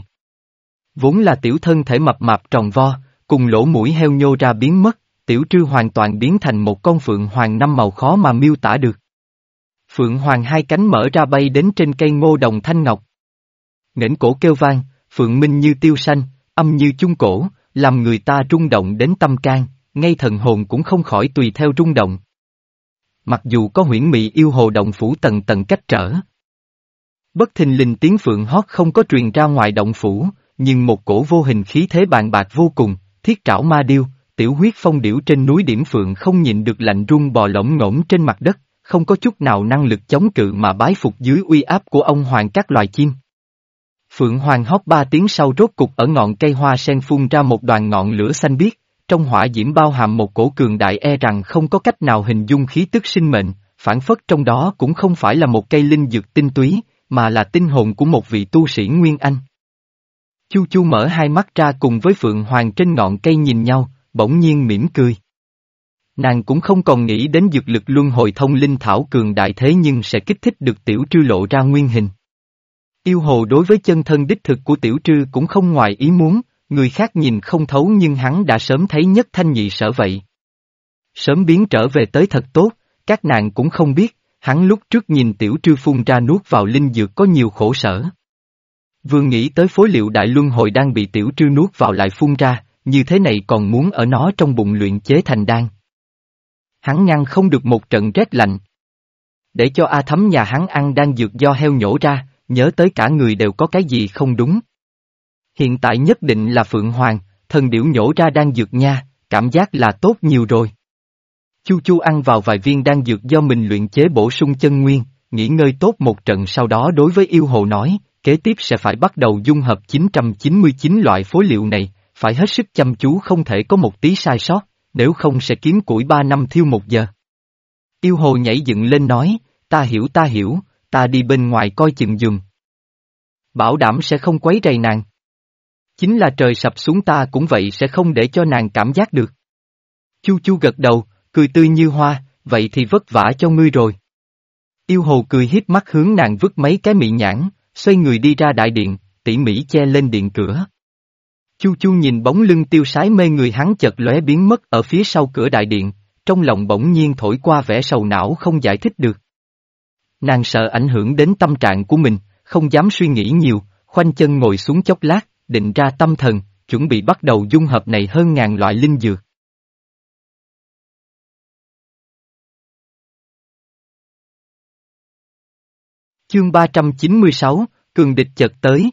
Vốn là tiểu thân thể mập mạp tròn vo, cùng lỗ mũi heo nhô ra biến mất, tiểu trư hoàn toàn biến thành một con phượng hoàng năm màu khó mà miêu tả được. Phượng hoàng hai cánh mở ra bay đến trên cây ngô đồng thanh ngọc. Nghển cổ kêu vang, phượng minh như tiêu xanh, âm như chung cổ, làm người ta rung động đến tâm can, ngay thần hồn cũng không khỏi tùy theo rung động. Mặc dù có huyễn mị yêu hồ động phủ tầng tầng cách trở. Bất thình lình tiếng phượng hót không có truyền ra ngoài động phủ, nhưng một cổ vô hình khí thế bàn bạc vô cùng, thiết trảo ma điêu, tiểu huyết phong điểu trên núi điểm phượng không nhịn được lạnh run bò lỏng ngỗng trên mặt đất, không có chút nào năng lực chống cự mà bái phục dưới uy áp của ông hoàng các loài chim. Phượng hoàng hót ba tiếng sau rốt cục ở ngọn cây hoa sen phun ra một đoàn ngọn lửa xanh biếc, trong hỏa diễm bao hàm một cổ cường đại e rằng không có cách nào hình dung khí tức sinh mệnh, phản phất trong đó cũng không phải là một cây linh dược tinh túy, mà là tinh hồn của một vị tu sĩ Nguyên Anh. Chu Chu mở hai mắt ra cùng với Phượng Hoàng trên ngọn cây nhìn nhau, bỗng nhiên mỉm cười. Nàng cũng không còn nghĩ đến dược lực luân hồi thông linh thảo cường đại thế nhưng sẽ kích thích được tiểu trư lộ ra nguyên hình. Yêu hồ đối với chân thân đích thực của tiểu trư cũng không ngoài ý muốn, người khác nhìn không thấu nhưng hắn đã sớm thấy nhất thanh nhị sở vậy. Sớm biến trở về tới thật tốt, các nàng cũng không biết, hắn lúc trước nhìn tiểu trư phun ra nuốt vào linh dược có nhiều khổ sở. Vừa nghĩ tới phối liệu đại luân hồi đang bị tiểu trư nuốt vào lại phun ra, như thế này còn muốn ở nó trong bụng luyện chế thành đan. Hắn ngăn không được một trận rét lạnh. Để cho A thấm nhà hắn ăn đan dược do heo nhổ ra, nhớ tới cả người đều có cái gì không đúng. Hiện tại nhất định là Phượng Hoàng, thần điểu nhổ ra đan dược nha, cảm giác là tốt nhiều rồi. Chu Chu ăn vào vài viên đan dược do mình luyện chế bổ sung chân nguyên, nghỉ ngơi tốt một trận sau đó đối với yêu hồ nói, kế tiếp sẽ phải bắt đầu dung hợp 999 loại phối liệu này, phải hết sức chăm chú không thể có một tí sai sót, nếu không sẽ kiếm củi ba năm thiêu một giờ. Yêu hồ nhảy dựng lên nói, ta hiểu ta hiểu, ta đi bên ngoài coi chừng giùm. Bảo đảm sẽ không quấy rầy nàng. Chính là trời sập xuống ta cũng vậy sẽ không để cho nàng cảm giác được. Chu chu gật đầu, cười tươi như hoa, vậy thì vất vả cho ngươi rồi. Yêu hồ cười hiếp mắt hướng nàng vứt mấy cái mị nhãn, xoay người đi ra đại điện, tỉ mỉ che lên điện cửa. Chu chu nhìn bóng lưng tiêu sái mê người hắn chợt lóe biến mất ở phía sau cửa đại điện, trong lòng bỗng nhiên thổi qua vẻ sầu não không giải thích được. Nàng sợ ảnh hưởng đến tâm trạng của mình, không dám suy nghĩ nhiều, khoanh chân ngồi xuống chốc lát, định ra tâm thần, chuẩn bị bắt đầu dung hợp này hơn ngàn loại linh dược. Chương 396, Cường địch chợt tới.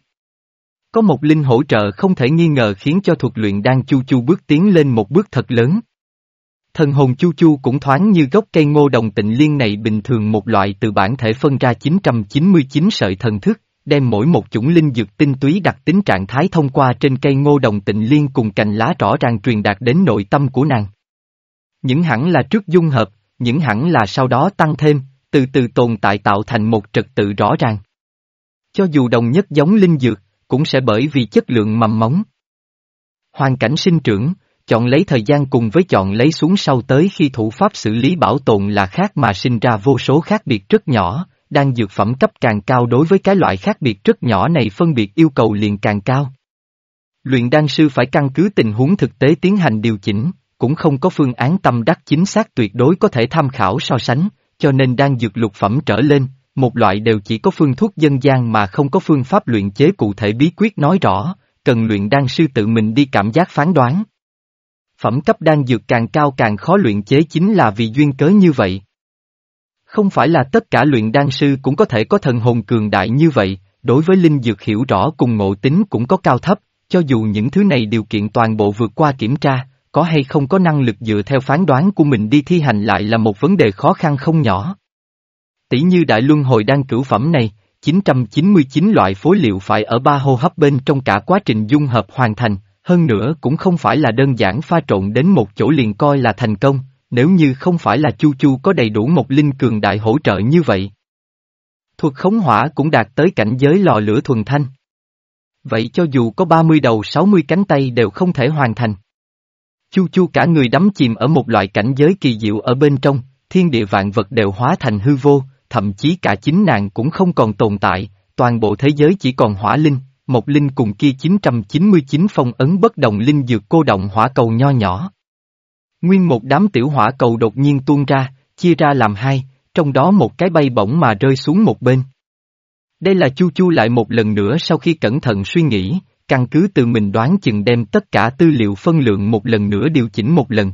Có một linh hỗ trợ không thể nghi ngờ khiến cho thuật luyện đang chu chu bước tiến lên một bước thật lớn. Thần hồn chu chu cũng thoáng như gốc cây ngô đồng tịnh liên này bình thường một loại từ bản thể phân ra 999 sợi thần thức, đem mỗi một chủng linh dược tinh túy đặc tính trạng thái thông qua trên cây ngô đồng tịnh liên cùng cành lá rõ ràng truyền đạt đến nội tâm của nàng. Những hẳn là trước dung hợp, những hẳn là sau đó tăng thêm, từ từ tồn tại tạo thành một trật tự rõ ràng. Cho dù đồng nhất giống linh dược, cũng sẽ bởi vì chất lượng mầm móng. Hoàn cảnh sinh trưởng, chọn lấy thời gian cùng với chọn lấy xuống sau tới khi thủ pháp xử lý bảo tồn là khác mà sinh ra vô số khác biệt rất nhỏ, đang dược phẩm cấp càng cao đối với cái loại khác biệt rất nhỏ này phân biệt yêu cầu liền càng cao. Luyện đan sư phải căn cứ tình huống thực tế tiến hành điều chỉnh, cũng không có phương án tâm đắc chính xác tuyệt đối có thể tham khảo so sánh, cho nên đang dược lục phẩm trở lên, một loại đều chỉ có phương thuốc dân gian mà không có phương pháp luyện chế cụ thể bí quyết nói rõ, cần luyện đan sư tự mình đi cảm giác phán đoán. Phẩm cấp đan dược càng cao càng khó luyện chế chính là vì duyên cớ như vậy. Không phải là tất cả luyện đan sư cũng có thể có thần hồn cường đại như vậy, đối với linh dược hiểu rõ cùng ngộ tính cũng có cao thấp, cho dù những thứ này điều kiện toàn bộ vượt qua kiểm tra, có hay không có năng lực dựa theo phán đoán của mình đi thi hành lại là một vấn đề khó khăn không nhỏ. Tỷ như đại luân hồi đan cửu phẩm này, 999 loại phối liệu phải ở ba hô hấp bên trong cả quá trình dung hợp hoàn thành, hơn nữa cũng không phải là đơn giản pha trộn đến một chỗ liền coi là thành công, nếu như không phải là Chu Chu có đầy đủ một linh cường đại hỗ trợ như vậy. Thuật khống hỏa cũng đạt tới cảnh giới lò lửa thuần thanh. Vậy cho dù có 30 đầu 60 cánh tay đều không thể hoàn thành. Chu chu cả người đắm chìm ở một loại cảnh giới kỳ diệu ở bên trong, thiên địa vạn vật đều hóa thành hư vô, thậm chí cả chính nàng cũng không còn tồn tại, toàn bộ thế giới chỉ còn hỏa linh, một linh cùng kia 999 phong ấn bất đồng linh dược cô động hỏa cầu nho nhỏ. Nguyên một đám tiểu hỏa cầu đột nhiên tuôn ra, chia ra làm hai, trong đó một cái bay bổng mà rơi xuống một bên. Đây là Chu Chu lại một lần nữa sau khi cẩn thận suy nghĩ, căn cứ từ mình đoán chừng đem tất cả tư liệu phân lượng một lần nữa điều chỉnh một lần.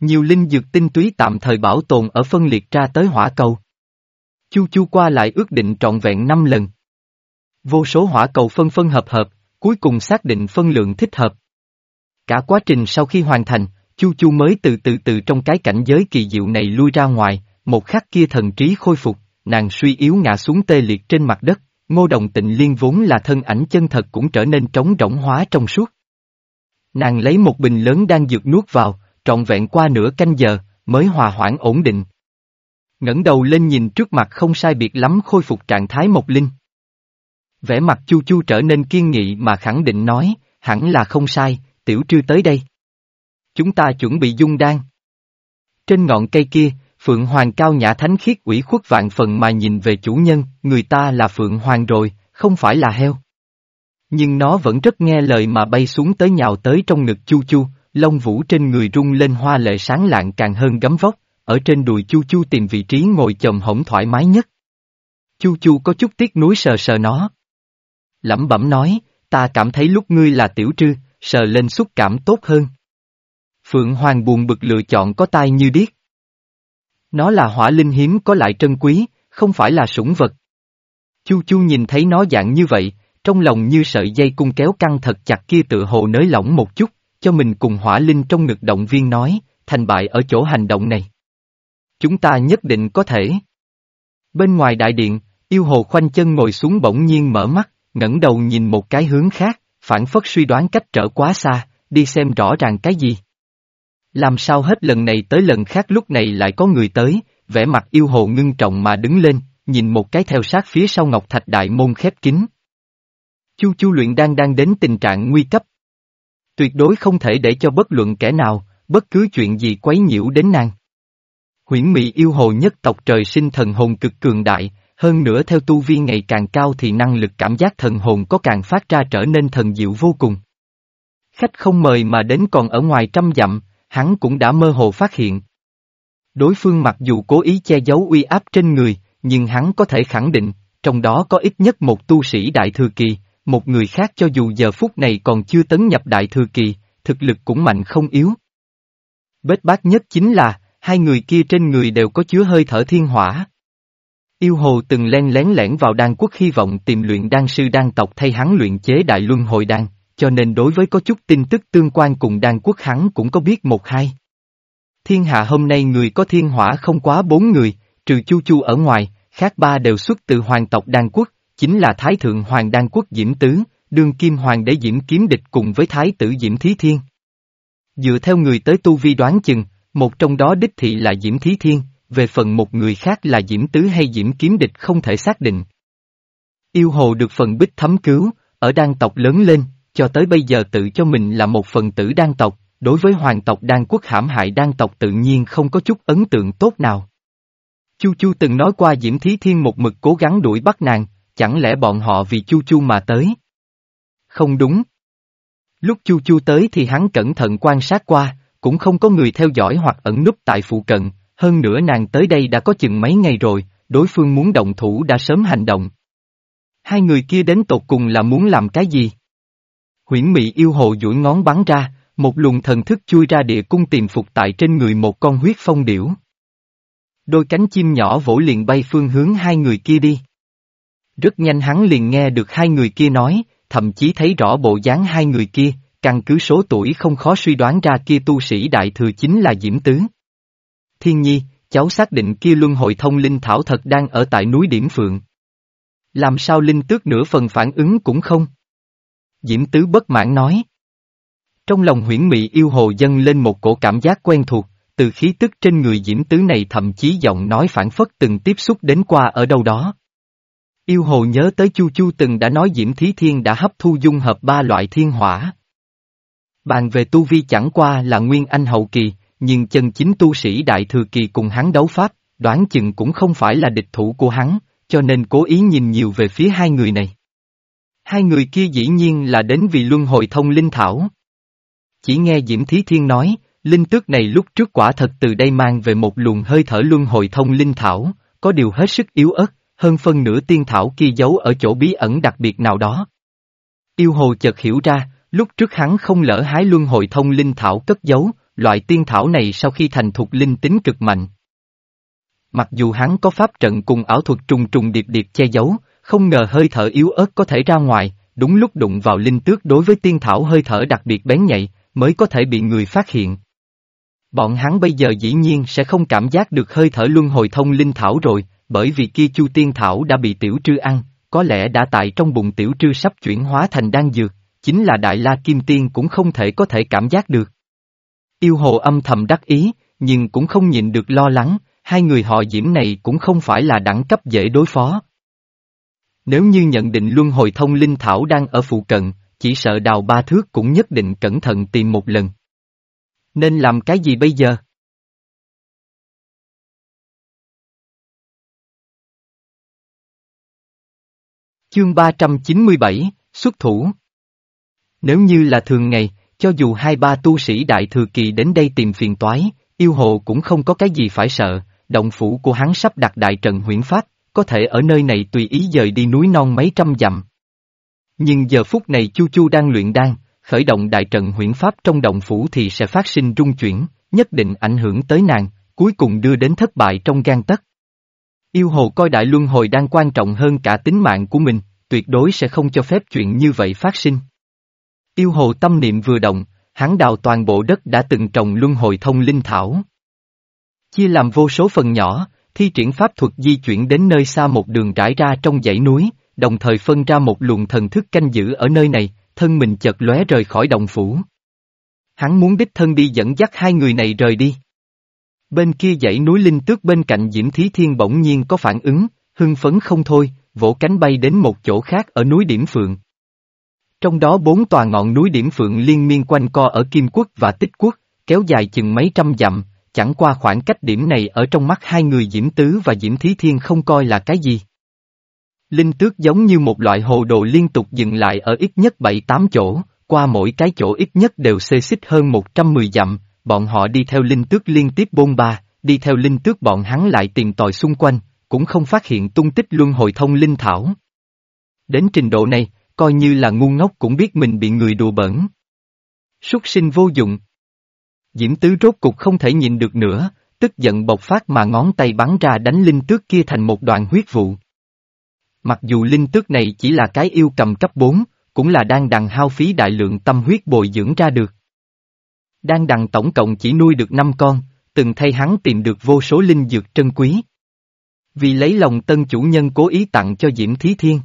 Nhiều linh dược tinh túy tạm thời bảo tồn ở phân liệt ra tới hỏa cầu. Chu Chu qua lại ước định trọn vẹn 5 lần. Vô số hỏa cầu phân phân hợp hợp, cuối cùng xác định phân lượng thích hợp. Cả quá trình sau khi hoàn thành, Chu Chu mới từ từ từ trong cái cảnh giới kỳ diệu này lui ra ngoài, một khắc kia thần trí khôi phục, nàng suy yếu ngã xuống tê liệt trên mặt đất, ngô đồng tịnh liên vốn là thân ảnh chân thật cũng trở nên trống rỗng hóa trong suốt. Nàng lấy một bình lớn đang dược nuốt vào, trọn vẹn qua nửa canh giờ, mới hòa hoãn ổn định. ngẩng đầu lên nhìn trước mặt không sai biệt lắm khôi phục trạng thái Mộc linh. Vẻ mặt chu chu trở nên kiên nghị mà khẳng định nói, hẳn là không sai, tiểu trư tới đây. Chúng ta chuẩn bị dung đan. Trên ngọn cây kia, Phượng Hoàng cao nhã thánh khiết ủy khuất vạn phần mà nhìn về chủ nhân, người ta là Phượng Hoàng rồi, không phải là heo. Nhưng nó vẫn rất nghe lời mà bay xuống tới nhào tới trong ngực chu chu, lông vũ trên người rung lên hoa lệ sáng lạng càng hơn gấm vóc, ở trên đùi chu chu tìm vị trí ngồi chồm hổng thoải mái nhất. Chu chu có chút tiếc nuối sờ sờ nó. Lẩm bẩm nói, ta cảm thấy lúc ngươi là tiểu trư, sờ lên xúc cảm tốt hơn. Phượng Hoàng buồn bực lựa chọn có tai như điếc. Nó là hỏa linh hiếm có lại trân quý, không phải là sủng vật. Chu Chu nhìn thấy nó dạng như vậy, trong lòng như sợi dây cung kéo căng thật chặt kia tự hồ nới lỏng một chút, cho mình cùng hỏa linh trong ngực động viên nói, thành bại ở chỗ hành động này. Chúng ta nhất định có thể. Bên ngoài đại điện, yêu hồ khoanh chân ngồi xuống bỗng nhiên mở mắt, ngẩng đầu nhìn một cái hướng khác, phản phất suy đoán cách trở quá xa, đi xem rõ ràng cái gì. Làm sao hết lần này tới lần khác lúc này lại có người tới, vẻ mặt yêu hồ ngưng trọng mà đứng lên, nhìn một cái theo sát phía sau Ngọc Thạch Đại Môn khép kín. Chu Chu luyện đang đang đến tình trạng nguy cấp. Tuyệt đối không thể để cho bất luận kẻ nào, bất cứ chuyện gì quấy nhiễu đến nàng. Huyễn Mị yêu hồ nhất tộc trời sinh thần hồn cực cường đại, hơn nữa theo tu vi ngày càng cao thì năng lực cảm giác thần hồn có càng phát ra trở nên thần diệu vô cùng. Khách không mời mà đến còn ở ngoài trăm dặm, hắn cũng đã mơ hồ phát hiện. Đối phương mặc dù cố ý che giấu uy áp trên người, nhưng hắn có thể khẳng định, trong đó có ít nhất một tu sĩ đại thừa kỳ, một người khác cho dù giờ phút này còn chưa tấn nhập đại thừa kỳ, thực lực cũng mạnh không yếu. Bết bát nhất chính là, hai người kia trên người đều có chứa hơi thở thiên hỏa. Yêu hồ từng len lén lẻn vào đan quốc hy vọng tìm luyện đan sư đan tộc thay hắn luyện chế đại luân hồi đan, cho nên đối với có chút tin tức tương quan cùng đan quốc hắn cũng có biết một hai. Thiên hạ hôm nay người có thiên hỏa không quá bốn người, trừ chu chu ở ngoài, khác ba đều xuất từ hoàng tộc đan quốc, chính là Thái Thượng Hoàng đan quốc Diễm Tứ, đương kim hoàng đế Diễm Kiếm Địch cùng với Thái tử Diễm Thí Thiên. Dựa theo người tới tu vi đoán chừng, một trong đó đích thị là Diễm Thí Thiên, về phần một người khác là Diễm Tứ hay Diễm Kiếm Địch không thể xác định. Yêu hồ được phần bích thấm cứu, ở đan tộc lớn lên, cho tới bây giờ tự cho mình là một phần tử đan tộc, đối với hoàng tộc đan quốc hãm hại đan tộc tự nhiên không có chút ấn tượng tốt nào. Chu Chu từng nói qua Diễm Thí Thiên một mực cố gắng đuổi bắt nàng, chẳng lẽ bọn họ vì Chu Chu mà tới? Không đúng. Lúc Chu Chu tới thì hắn cẩn thận quan sát qua, cũng không có người theo dõi hoặc ẩn núp tại phụ cận, hơn nữa nàng tới đây đã có chừng mấy ngày rồi, đối phương muốn động thủ đã sớm hành động. Hai người kia đến tột cùng là muốn làm cái gì? Huyễn mị yêu hồ duỗi ngón bắn ra, một luồng thần thức chui ra địa cung tìm phục tại trên người một con huyết phong điểu. Đôi cánh chim nhỏ vỗ liền bay phương hướng hai người kia đi. Rất nhanh hắn liền nghe được hai người kia nói, thậm chí thấy rõ bộ dáng hai người kia, căn cứ số tuổi không khó suy đoán ra kia tu sĩ đại thừa chính là Diễm Tứ. Thiên nhi, cháu xác định kia luân hội thông linh thảo thật đang ở tại núi Điểm Phượng. Làm sao linh tước nửa phần phản ứng cũng không? Diễm Tứ bất mãn nói. Trong lòng huyễn mị yêu hồ dâng lên một cổ cảm giác quen thuộc, từ khí tức trên người Diễm Tứ này thậm chí giọng nói phản phất từng tiếp xúc đến qua ở đâu đó. Yêu hồ nhớ tới Chu Chu từng đã nói Diễm Thí Thiên đã hấp thu dung hợp ba loại thiên hỏa. Bàn về tu vi chẳng qua là Nguyên Anh hậu kỳ, nhưng chân chính tu sĩ đại thừa kỳ cùng hắn đấu pháp, đoán chừng cũng không phải là địch thủ của hắn, cho nên cố ý nhìn nhiều về phía hai người này. Hai người kia dĩ nhiên là đến vì luân hồi thông linh thảo. Chỉ nghe Diễm Thí Thiên nói, linh tước này lúc trước quả thật từ đây mang về một luồng hơi thở luân hồi thông linh thảo, có điều hết sức yếu ớt, hơn phân nửa tiên thảo kia giấu ở chỗ bí ẩn đặc biệt nào đó. Yêu hồ chợt hiểu ra, lúc trước hắn không lỡ hái luân hồi thông linh thảo cất giấu, loại tiên thảo này sau khi thành thục linh tính cực mạnh. Mặc dù hắn có pháp trận cùng ảo thuật trùng trùng điệp điệp che giấu, không ngờ hơi thở yếu ớt có thể ra ngoài, đúng lúc đụng vào linh tước đối với tiên thảo hơi thở đặc biệt bén nhạy, mới có thể bị người phát hiện. Bọn hắn bây giờ dĩ nhiên sẽ không cảm giác được hơi thở luân hồi thông linh thảo rồi, bởi vì kia chu tiên thảo đã bị tiểu trư ăn, có lẽ đã tại trong bụng tiểu trư sắp chuyển hóa thành đan dược, chính là đại la kim tiên cũng không thể có thể cảm giác được. Yêu hồ âm thầm đắc ý, nhưng cũng không nhịn được lo lắng, hai người họ diễm này cũng không phải là đẳng cấp dễ đối phó. Nếu như nhận định luân hồi thông linh thảo đang ở phụ cận, chỉ sợ đào ba thước cũng nhất định cẩn thận tìm một lần. Nên làm cái gì bây giờ? Chương 397, xuất thủ. Nếu như là thường ngày, cho dù hai ba tu sĩ đại thừa kỳ đến đây tìm phiền toái, yêu hồ cũng không có cái gì phải sợ, động phủ của hắn sắp đặt đại trận huyễn pháp, có thể ở nơi này tùy ý dời đi núi non mấy trăm dặm. Nhưng giờ phút này Chu Chu đang luyện đan, khởi động đại trận huyễn pháp trong động phủ thì sẽ phát sinh rung chuyển, nhất định ảnh hưởng tới nàng, cuối cùng đưa đến thất bại trong gan tất. Yêu hồ coi đại luân hồi đang quan trọng hơn cả tính mạng của mình, tuyệt đối sẽ không cho phép chuyện như vậy phát sinh. Yêu hồ tâm niệm vừa động, hắn đào toàn bộ đất đã từng trồng luân hồi thông linh thảo. Chia làm vô số phần nhỏ, thi triển pháp thuật di chuyển đến nơi xa một đường trải ra trong dãy núi, đồng thời phân ra một luồng thần thức canh giữ ở nơi này, thân mình chợt lóe rời khỏi đồng phủ. Hắn muốn đích thân đi dẫn dắt hai người này rời đi. Bên kia dãy núi linh tước bên cạnh Diễm Thí Thiên bỗng nhiên có phản ứng, hưng phấn không thôi, vỗ cánh bay đến một chỗ khác ở núi Điểm Phượng. Trong đó bốn tòa ngọn núi Điểm Phượng liên miên quanh co ở Kim Quốc và Tích Quốc, kéo dài chừng mấy trăm dặm, chẳng qua khoảng cách điểm này ở trong mắt hai người Diễm Tứ và Diễm Thí Thiên không coi là cái gì. Linh tước giống như một loại hồ đồ liên tục dừng lại ở ít nhất 7-8 chỗ, qua mỗi cái chỗ ít nhất đều xê xích hơn 110 dặm, bọn họ đi theo linh tước liên tiếp bôn ba, đi theo linh tước bọn hắn lại tìm tòi xung quanh, cũng không phát hiện tung tích luân hồi thông linh thảo. Đến trình độ này, coi như là ngu ngốc cũng biết mình bị người đùa bẩn. Súc sinh vô dụng. Diễm tứ rốt cục không thể nhìn được nữa, tức giận bộc phát mà ngón tay bắn ra đánh linh tước kia thành một đoạn huyết vụ. Mặc dù linh tước này chỉ là cái yêu cầm cấp 4, cũng là đang đằng hao phí đại lượng tâm huyết bồi dưỡng ra được. Đang đằng tổng cộng chỉ nuôi được 5 con, từng thay hắn tìm được vô số linh dược trân quý. Vì lấy lòng tân chủ nhân cố ý tặng cho Diễm Thí Thiên.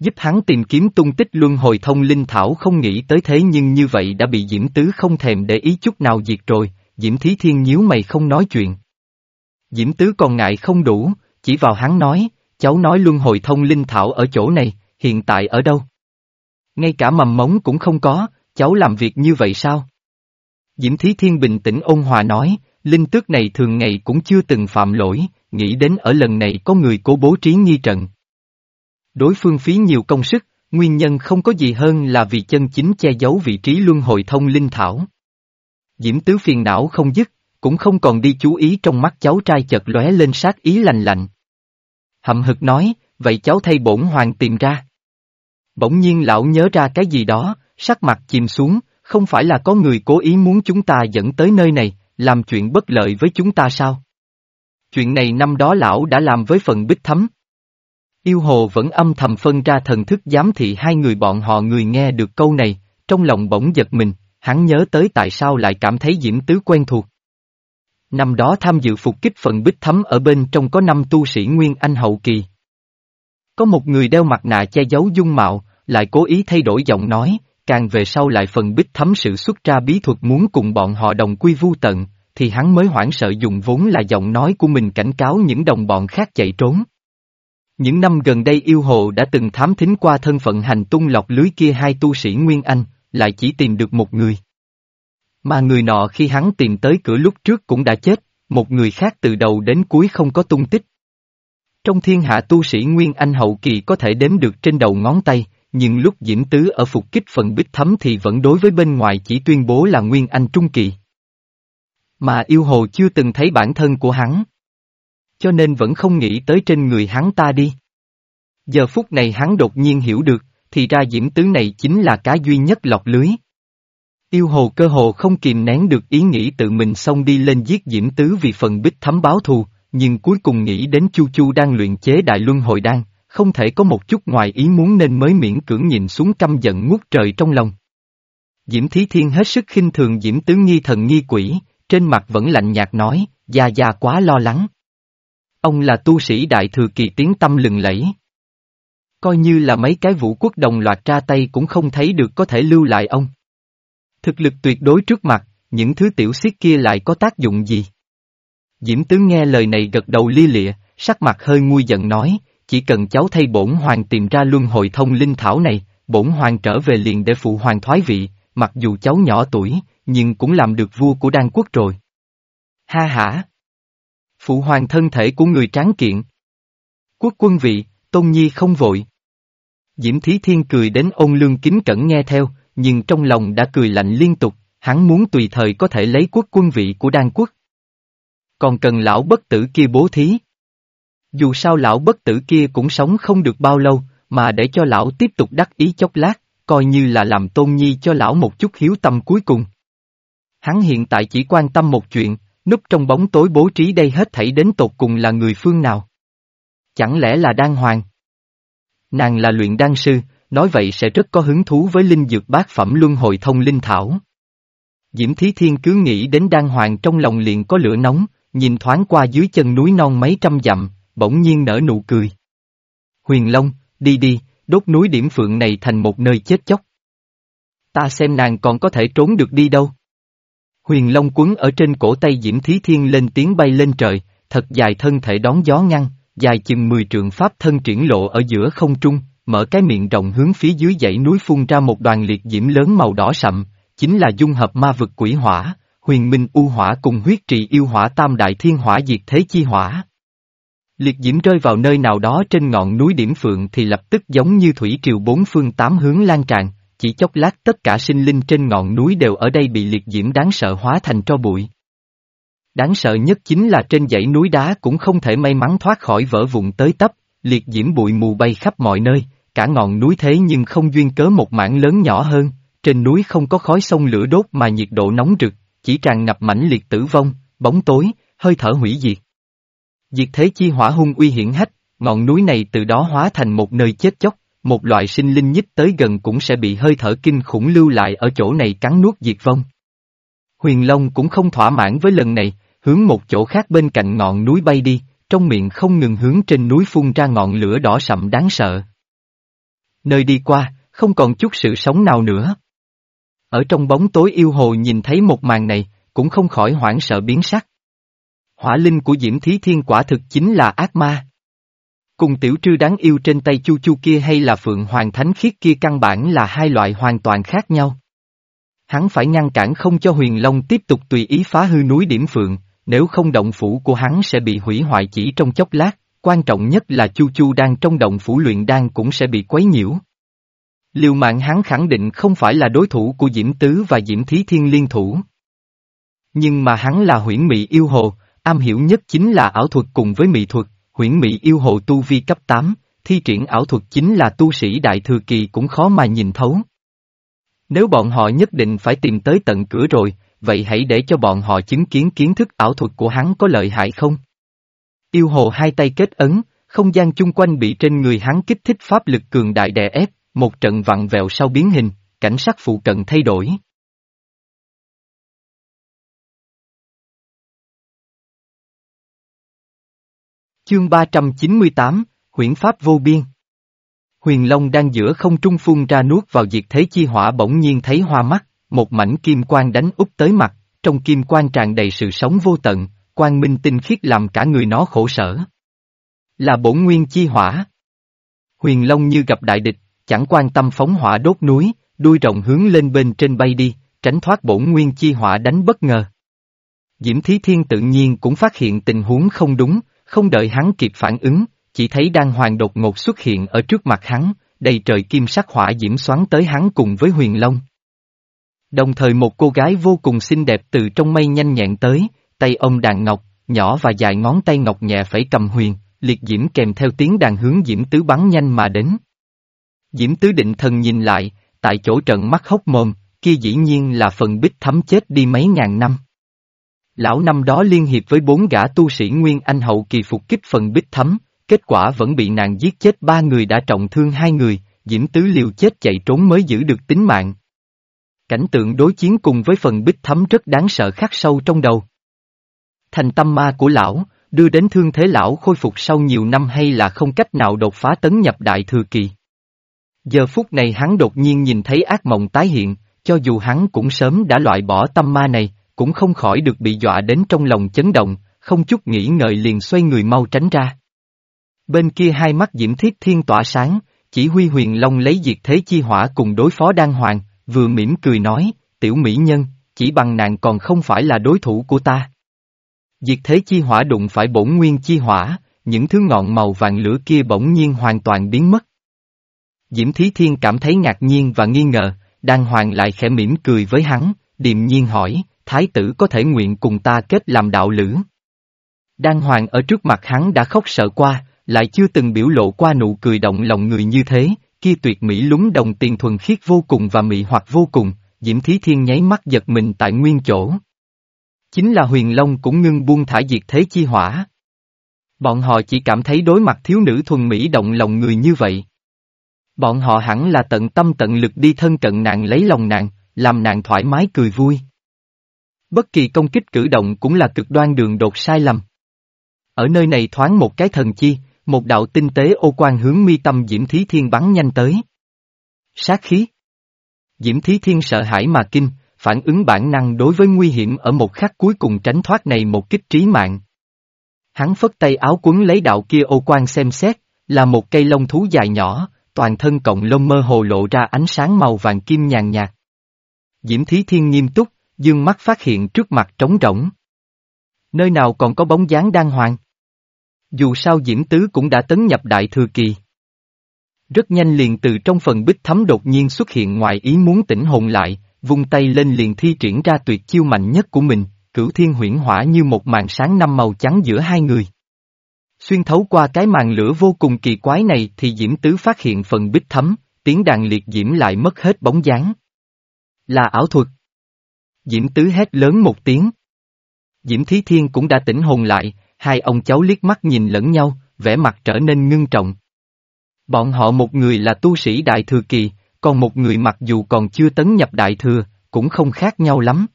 Giúp hắn tìm kiếm tung tích luân hồi thông linh thảo không nghĩ tới thế nhưng như vậy đã bị Diễm Tứ không thèm để ý chút nào diệt rồi, Diễm Thí Thiên nhíu mày không nói chuyện. Diễm Tứ còn ngại không đủ, chỉ vào hắn nói, cháu nói luân hồi thông linh thảo ở chỗ này, hiện tại ở đâu? Ngay cả mầm mống cũng không có, cháu làm việc như vậy sao? Diễm Thí Thiên bình tĩnh ôn hòa nói, linh tước này thường ngày cũng chưa từng phạm lỗi, nghĩ đến ở lần này có người cố bố trí nghi trận. Đối phương phí nhiều công sức, nguyên nhân không có gì hơn là vì chân chính che giấu vị trí luân hồi thông linh thảo. Diễm Tứ phiền não không dứt, cũng không còn đi chú ý trong mắt cháu trai chợt lóe lên sát ý lành lạnh. Hậm hực nói, vậy cháu thay bổn hoàng tìm ra. Bỗng nhiên lão nhớ ra cái gì đó, sắc mặt chìm xuống, không phải là có người cố ý muốn chúng ta dẫn tới nơi này, làm chuyện bất lợi với chúng ta sao? Chuyện này năm đó lão đã làm với phần bích thấm. Yêu hồ vẫn âm thầm phân ra thần thức giám thị hai người bọn họ người nghe được câu này, trong lòng bỗng giật mình, hắn nhớ tới tại sao lại cảm thấy Diễm Tứ quen thuộc. Năm đó tham dự phục kích phần bích thấm ở bên trong có năm tu sĩ Nguyên Anh hậu kỳ. Có một người đeo mặt nạ che giấu dung mạo, lại cố ý thay đổi giọng nói, càng về sau lại phần bích thấm sự xuất ra bí thuật muốn cùng bọn họ đồng quy vu tận, thì hắn mới hoảng sợ dùng vốn là giọng nói của mình cảnh cáo những đồng bọn khác chạy trốn. Những năm gần đây yêu hồ đã từng thám thính qua thân phận hành tung lọc lưới kia hai tu sĩ Nguyên Anh, lại chỉ tìm được một người. Mà người nọ khi hắn tìm tới cửa lúc trước cũng đã chết, một người khác từ đầu đến cuối không có tung tích. Trong thiên hạ tu sĩ Nguyên Anh hậu kỳ có thể đếm được trên đầu ngón tay, nhưng lúc Diễm Tứ ở phục kích phần bích thấm thì vẫn đối với bên ngoài chỉ tuyên bố là Nguyên Anh trung kỳ. Mà yêu hồ chưa từng thấy bản thân của hắn. Cho nên vẫn không nghĩ tới trên người hắn ta đi. Giờ phút này hắn đột nhiên hiểu được, thì ra Diễm Tứ này chính là cá duy nhất lọc lưới. Yêu hồ cơ hồ không kìm nén được ý nghĩ tự mình xông đi lên giết Diễm Tứ vì phần bích thấm báo thù, nhưng cuối cùng nghĩ đến Chu Chu đang luyện chế đại luân hồi đan, không thể có một chút ngoài ý muốn nên mới miễn cưỡng nhìn xuống căm giận ngút trời trong lòng. Diễm Thí Thiên hết sức khinh thường Diễm Tứ nghi thần nghi quỷ, trên mặt vẫn lạnh nhạt nói, gia gia quá lo lắng. Ông là tu sĩ đại thừa kỳ tiếng tâm lừng lẫy. Coi như là mấy cái vũ quốc đồng loạt ra tay cũng không thấy được có thể lưu lại ông. Thực lực tuyệt đối trước mặt, những thứ tiểu xiết kia lại có tác dụng gì? Diễm tướng nghe lời này gật đầu lia lịa, sắc mặt hơi nguôi giận nói, chỉ cần cháu thay bổn hoàng tìm ra luân hồi thông linh thảo này, bổn hoàng trở về liền để phụ hoàng thoái vị, mặc dù cháu nhỏ tuổi, nhưng cũng làm được vua của đan quốc rồi. Ha hả! Phụ hoàng thân thể của người tráng kiện. Quốc quân vị, tôn nhi không vội. Diễm Thí Thiên cười đến ôn lương kính cẩn nghe theo, nhưng trong lòng đã cười lạnh liên tục, hắn muốn tùy thời có thể lấy quốc quân vị của đan quốc. Còn cần lão bất tử kia bố thí. Dù sao lão bất tử kia cũng sống không được bao lâu, mà để cho lão tiếp tục đắc ý chốc lát, coi như là làm tôn nhi cho lão một chút hiếu tâm cuối cùng. Hắn hiện tại chỉ quan tâm một chuyện, núp trong bóng tối bố trí đây hết thảy đến tột cùng là người phương nào. Chẳng lẽ là đan hoàng? Nàng là luyện đan sư, nói vậy sẽ rất có hứng thú với linh dược bát phẩm luân hồi thông linh thảo. Diễm Thí Thiên cứ nghĩ đến đan hoàng trong lòng liền có lửa nóng, nhìn thoáng qua dưới chân núi non mấy trăm dặm, bỗng nhiên nở nụ cười. Huyền Long, đi đi, đốt núi điểm phượng này thành một nơi chết chóc. Ta xem nàng còn có thể trốn được đi đâu. Huyền Long quấn ở trên cổ tay Diễm Thí Thiên lên tiếng bay lên trời, thật dài thân thể đón gió ngăn, dài chừng 10 trượng pháp thân triển lộ ở giữa không trung, mở cái miệng rộng hướng phía dưới dãy núi phun ra một đoàn liệt diễm lớn màu đỏ sậm, chính là dung hợp ma vực quỷ hỏa, huyền minh u hỏa cùng huyết trì yêu hỏa tam đại thiên hỏa diệt thế chi hỏa. Liệt diễm rơi vào nơi nào đó trên ngọn núi điểm phượng thì lập tức giống như thủy triều bốn phương tám hướng lan tràn, chỉ chốc lát tất cả sinh linh trên ngọn núi đều ở đây bị liệt diễm đáng sợ hóa thành tro bụi. Đáng sợ nhất chính là trên dãy núi đá cũng không thể may mắn thoát khỏi vỡ vụn tới tấp, liệt diễm bụi mù bay khắp mọi nơi, cả ngọn núi thế nhưng không duyên cớ một mảng lớn nhỏ hơn, trên núi không có khói sông lửa đốt mà nhiệt độ nóng rực, chỉ tràn ngập mãnh liệt tử vong, bóng tối, hơi thở hủy diệt. Diệt thế chi hỏa hung uy hiển hách, ngọn núi này từ đó hóa thành một nơi chết chóc, một loại sinh linh nhích tới gần cũng sẽ bị hơi thở kinh khủng lưu lại ở chỗ này cắn nuốt diệt vong. Huyền Long cũng không thỏa mãn với lần này, hướng một chỗ khác bên cạnh ngọn núi bay đi, trong miệng không ngừng hướng trên núi phun ra ngọn lửa đỏ sậm đáng sợ. Nơi đi qua, không còn chút sự sống nào nữa. Ở trong bóng tối yêu hồ nhìn thấy một màn này, cũng không khỏi hoảng sợ biến sắc. Hỏa linh của Diễm Thí Thiên quả thực chính là ác ma. Cùng tiểu trư đáng yêu trên tay chu chu kia hay là phượng hoàng thánh khiết kia căn bản là hai loại hoàn toàn khác nhau. Hắn phải ngăn cản không cho huyền long tiếp tục tùy ý phá hư núi điểm phượng, nếu không động phủ của hắn sẽ bị hủy hoại chỉ trong chốc lát, quan trọng nhất là chu chu đang trong động phủ luyện đan cũng sẽ bị quấy nhiễu. Liều mạng hắn khẳng định không phải là đối thủ của Diễm Tứ và Diễm Thí Thiên liên thủ. Nhưng mà hắn là huyễn mị yêu hồ, am hiểu nhất chính là ảo thuật cùng với mỹ thuật, huyễn mị yêu hồ tu vi cấp 8, thi triển ảo thuật chính là tu sĩ đại thừa kỳ cũng khó mà nhìn thấu. Nếu bọn họ nhất định phải tìm tới tận cửa rồi, vậy hãy để cho bọn họ chứng kiến kiến thức ảo thuật của hắn có lợi hại không? Yêu hồ hai tay kết ấn, không gian chung quanh bị trên người hắn kích thích pháp lực cường đại đè ép, một trận vặn vẹo sau biến hình, cảnh sắc phụ cận thay đổi. Chương 398, Huyễn Pháp vô biên Huyền Long đang giữa không trung phun ra nuốt vào diệt thế chi hỏa bỗng nhiên thấy hoa mắt, một mảnh kim quang đánh úp tới mặt, trong kim quang tràn đầy sự sống vô tận, quang minh tinh khiết làm cả người nó khổ sở. Là bổn nguyên chi hỏa. Huyền Long như gặp đại địch, chẳng quan tâm phóng hỏa đốt núi, đuôi rộng hướng lên bên trên bay đi, tránh thoát bổn nguyên chi hỏa đánh bất ngờ. Diễm Thí Thiên tự nhiên cũng phát hiện tình huống không đúng, không đợi hắn kịp phản ứng, chỉ thấy đan hoàng đột ngột xuất hiện ở trước mặt hắn, đầy trời kim sắc hỏa diễm xoắn tới hắn cùng với huyền long. Đồng thời một cô gái vô cùng xinh đẹp từ trong mây nhanh nhẹn tới, tay ông đàn ngọc, nhỏ và dài ngón tay ngọc nhẹ phải cầm huyền, liệt diễm kèm theo tiếng đàn hướng diễm tứ bắn nhanh mà đến. Diễm tứ định thần nhìn lại, tại chỗ trận mắt hốc mồm, kia dĩ nhiên là phần bích thấm chết đi mấy ngàn năm. Lão năm đó liên hiệp với bốn gã tu sĩ Nguyên Anh hậu kỳ phục kích phần bích thấm, kết quả vẫn bị nàng giết chết ba người đã trọng thương hai người, Diễm Tứ liều chết chạy trốn mới giữ được tính mạng. Cảnh tượng đối chiến cùng với phần bích thấm rất đáng sợ khắc sâu trong đầu. Thành tâm ma của lão, đưa đến thương thế lão khôi phục sau nhiều năm hay là không cách nào đột phá tấn nhập đại thừa kỳ. Giờ phút này hắn đột nhiên nhìn thấy ác mộng tái hiện, cho dù hắn cũng sớm đã loại bỏ tâm ma này, cũng không khỏi được bị dọa đến trong lòng chấn động, không chút nghĩ ngợi liền xoay người mau tránh ra. Bên kia hai mắt diễm thiết thiên tỏa sáng, chỉ huy huyền long lấy diệt thế chi hỏa cùng đối phó đan hoàng, vừa mỉm cười nói, tiểu mỹ nhân, chỉ bằng nàng còn không phải là đối thủ của ta. Diệt thế chi hỏa đụng phải bổn nguyên chi hỏa, những thứ ngọn màu vàng lửa kia bỗng nhiên hoàn toàn biến mất. Diễm Thí Thiên cảm thấy ngạc nhiên và nghi ngờ, Đan Hoàng lại khẽ mỉm cười với hắn, điềm nhiên hỏi, Thái tử có thể nguyện cùng ta kết làm đạo lữ. Đan Hoàng ở trước mặt hắn đã khóc sợ qua, lại chưa từng biểu lộ qua nụ cười động lòng người như thế, kia tuyệt mỹ lúng đồng tiền thuần khiết vô cùng và mị hoặc vô cùng, Diễm Thí Thiên nháy mắt giật mình tại nguyên chỗ. Chính là huyền long cũng ngưng buông thả diệt thế chi hỏa. Bọn họ chỉ cảm thấy đối mặt thiếu nữ thuần mỹ động lòng người như vậy. Bọn họ hẳn là tận tâm tận lực đi thân cận nạn lấy lòng nạn, làm nạn thoải mái cười vui. Bất kỳ công kích cử động cũng là cực đoan đường đột sai lầm. Ở nơi này thoáng một cái thần chi, một đạo tinh tế ô quan hướng mi tâm Diễm Thí Thiên bắn nhanh tới. Sát khí. Diễm Thí Thiên sợ hãi mà kinh, phản ứng bản năng đối với nguy hiểm ở một khắc cuối cùng tránh thoát này một kích trí mạng. Hắn phất tay áo quấn lấy đạo kia ô quan xem xét, là một cây lông thú dài nhỏ, toàn thân cộng lông mơ hồ lộ ra ánh sáng màu vàng kim nhàn nhạt. Diễm Thí Thiên nghiêm túc, dương mắt phát hiện trước mặt trống rỗng. Nơi nào còn có bóng dáng đan hoàng? Dù sao Diễm Tứ cũng đã tấn nhập đại thừa kỳ. Rất nhanh liền từ trong phần bích thấm đột nhiên xuất hiện ngoài ý muốn tỉnh hồn lại, vung tay lên liền thi triển ra tuyệt chiêu mạnh nhất của mình, cửu thiên huyễn hỏa như một màn sáng năm màu trắng giữa hai người. Xuyên thấu qua cái màn lửa vô cùng kỳ quái này thì Diễm Tứ phát hiện phần bích thấm, tiếng đàn liệt Diễm lại mất hết bóng dáng. Là ảo thuật. Diễm Tứ hét lớn một tiếng. Diễm Thí Thiên cũng đã tỉnh hồn lại, hai ông cháu liếc mắt nhìn lẫn nhau, vẻ mặt trở nên ngưng trọng. Bọn họ một người là tu sĩ đại thừa kỳ, còn một người mặc dù còn chưa tấn nhập đại thừa, cũng không khác nhau lắm.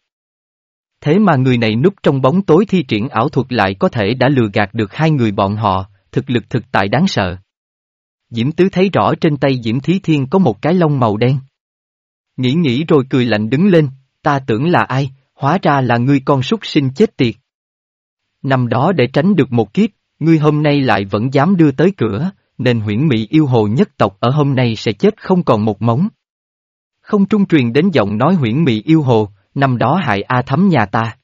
Thế mà người này núp trong bóng tối thi triển ảo thuật lại có thể đã lừa gạt được hai người bọn họ, thực lực thực tại đáng sợ. Diễm Tứ thấy rõ trên tay Diễm Thí Thiên có một cái lông màu đen. Nghĩ nghĩ rồi cười lạnh đứng lên, ta tưởng là ai, hóa ra là ngươi con súc sinh chết tiệt. Năm đó để tránh được một kiếp, ngươi hôm nay lại vẫn dám đưa tới cửa, nên huyễn mỹ yêu hồ nhất tộc ở hôm nay sẽ chết không còn một móng. Không trung truyền đến giọng nói huyễn mỹ yêu hồ, năm đó hại A thấm nhà ta.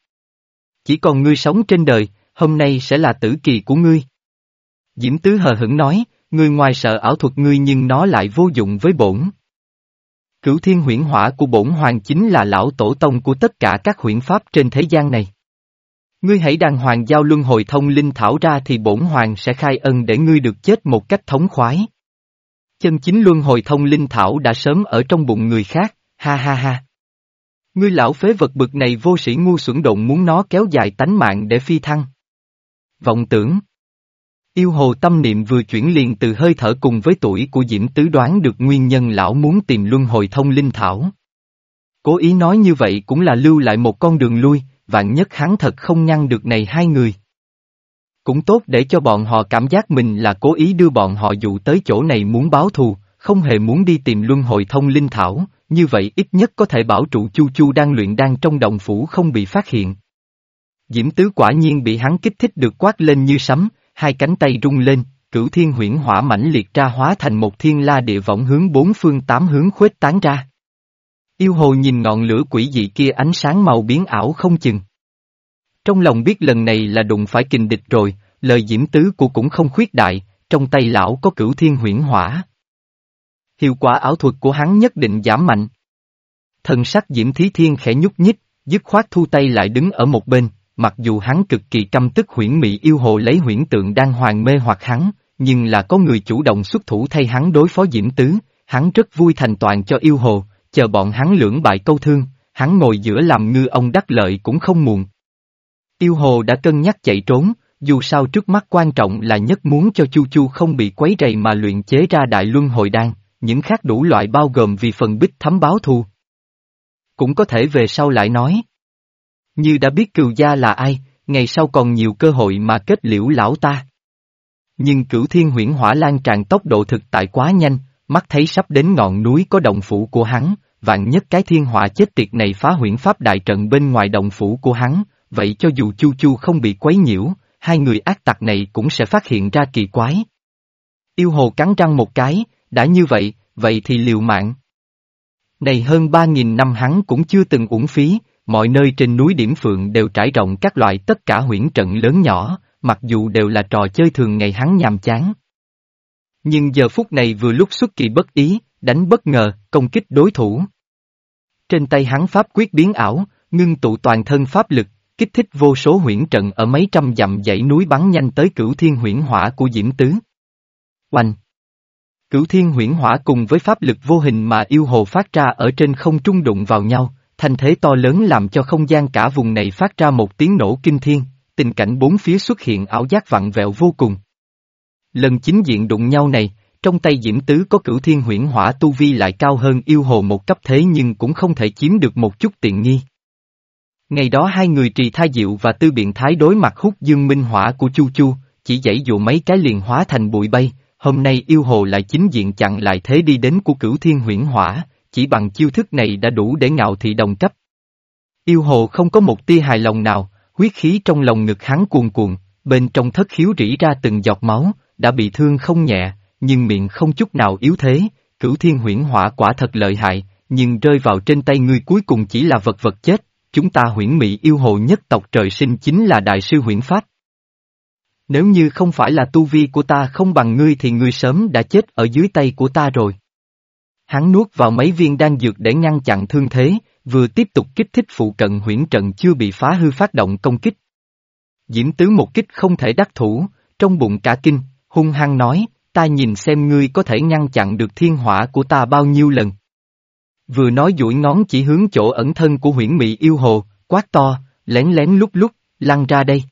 Chỉ còn ngươi sống trên đời, hôm nay sẽ là tử kỳ của ngươi. Diễm Tứ hờ hững nói, ngươi ngoài sợ ảo thuật ngươi nhưng nó lại vô dụng với bổn. Cửu thiên huyễn hỏa của bổn hoàng chính là lão tổ tông của tất cả các huyễn pháp trên thế gian này. Ngươi hãy đàng hoàng giao luân hồi thông linh thảo ra thì bổn hoàng sẽ khai ân để ngươi được chết một cách thống khoái. Chân chính luân hồi thông linh thảo đã sớm ở trong bụng người khác, ha ha ha. Ngươi lão phế vật bực này vô sĩ ngu xuẩn động muốn nó kéo dài tánh mạng để phi thăng. Vọng tưởng. Yêu hồ tâm niệm vừa chuyển liền từ hơi thở cùng với tuổi của Diễm Tứ đoán được nguyên nhân lão muốn tìm luân hồi thông linh thảo. Cố ý nói như vậy cũng là lưu lại một con đường lui, vạn nhất hắn thật không ngăn được này hai người. Cũng tốt để cho bọn họ cảm giác mình là cố ý đưa bọn họ dụ tới chỗ này muốn báo thù, không hề muốn đi tìm luân hồi thông linh thảo, như vậy ít nhất có thể bảo trụ Chu Chu đang luyện đang trong đồng phủ không bị phát hiện. Diễm Tứ quả nhiên bị hắn kích thích được quát lên như sấm, hai cánh tay rung lên, cửu thiên huyễn hỏa mãnh liệt ra hóa thành một thiên la địa võng hướng bốn phương tám hướng khuếch tán ra. Yêu hồ nhìn ngọn lửa quỷ dị kia ánh sáng màu biến ảo không chừng. Trong lòng biết lần này là đụng phải kình địch rồi, lời diễm tứ của cũng không khuyết đại, trong tay lão có cửu thiên huyễn hỏa. Hiệu quả ảo thuật của hắn nhất định giảm mạnh. Thần sắc diễm thí thiên khẽ nhúc nhích, dứt khoát thu tay lại đứng ở một bên, mặc dù hắn cực kỳ căm tức huyễn mị yêu hồ lấy huyễn tượng đang hoàng mê hoặc hắn, nhưng là có người chủ động xuất thủ thay hắn đối phó diễm tứ, hắn rất vui thành toàn cho yêu hồ, chờ bọn hắn lưỡng bại câu thương, hắn ngồi giữa làm ngư ông đắc lợi cũng không muộn. Yêu hồ đã cân nhắc chạy trốn, dù sao trước mắt quan trọng là nhất muốn cho Chu Chu không bị quấy rầy mà luyện chế ra đại luân hồi đan, những khác đủ loại bao gồm vì phần bích thấm báo thù. Cũng có thể về sau lại nói. Như đã biết cừu gia là ai, ngày sau còn nhiều cơ hội mà kết liễu lão ta. Nhưng cửu thiên huyễn hỏa lan tràn tốc độ thực tại quá nhanh, mắt thấy sắp đến ngọn núi có động phủ của hắn, vạn nhất cái thiên hỏa chết tiệt này phá huyễn pháp đại trận bên ngoài động phủ của hắn, vậy cho dù Chu Chu không bị quấy nhiễu, hai người ác tặc này cũng sẽ phát hiện ra kỳ quái. Yêu hồ cắn răng một cái, đã như vậy, vậy thì liều mạng. Này hơn ba nghìn năm hắn cũng chưa từng uổng phí, mọi nơi trên núi Điểm Phượng đều trải rộng các loại tất cả huyễn trận lớn nhỏ, mặc dù đều là trò chơi thường ngày hắn nhàm chán. Nhưng giờ phút này vừa lúc xuất kỳ bất ý, đánh bất ngờ, công kích đối thủ. Trên tay hắn pháp quyết biến ảo, ngưng tụ toàn thân pháp lực, kích thích vô số huyễn trận ở mấy trăm dặm dãy núi bắn nhanh tới cửu thiên huyễn hỏa của Diễm Tứ. Oanh! Cửu thiên huyễn hỏa cùng với pháp lực vô hình mà yêu hồ phát ra ở trên không trung đụng vào nhau, thanh thế to lớn làm cho không gian cả vùng này phát ra một tiếng nổ kinh thiên, tình cảnh bốn phía xuất hiện ảo giác vặn vẹo vô cùng. Lần chính diện đụng nhau này, trong tay Diễm Tứ có cửu thiên huyễn hỏa tu vi lại cao hơn yêu hồ một cấp thế nhưng cũng không thể chiếm được một chút tiện nghi. Ngày đó hai người trì tha diệu và tư biện thái đối mặt hút dương minh hỏa của Chu Chu, chỉ dãy dụ mấy cái liền hóa thành bụi bay, hôm nay yêu hồ lại chính diện chặn lại thế đi đến của cửu thiên huyễn hỏa, chỉ bằng chiêu thức này đã đủ để ngạo thị đồng cấp. Yêu hồ không có một tia hài lòng nào, huyết khí trong lòng ngực hắn cuồn cuộn, bên trong thất khiếu rỉ ra từng giọt máu, đã bị thương không nhẹ, nhưng miệng không chút nào yếu thế, cửu thiên huyễn hỏa quả thật lợi hại, nhưng rơi vào trên tay ngươi cuối cùng chỉ là vật vật chết, chúng ta huyễn mỹ yêu hồ nhất tộc trời sinh chính là đại sư huyễn pháp. Nếu như không phải là tu vi của ta không bằng ngươi thì ngươi sớm đã chết ở dưới tay của ta rồi. Hắn nuốt vào mấy viên đan dược để ngăn chặn thương thế, vừa tiếp tục kích thích phụ cận huyễn trận chưa bị phá hư phát động công kích. Diễm tứ một kích không thể đắc thủ, trong bụng cả kinh, hung hăng nói, ta nhìn xem ngươi có thể ngăn chặn được thiên hỏa của ta bao nhiêu lần. Vừa nói duỗi ngón chỉ hướng chỗ ẩn thân của huyễn mị yêu hồ, quát to, lén lén lúc lúc, lăn ra đây.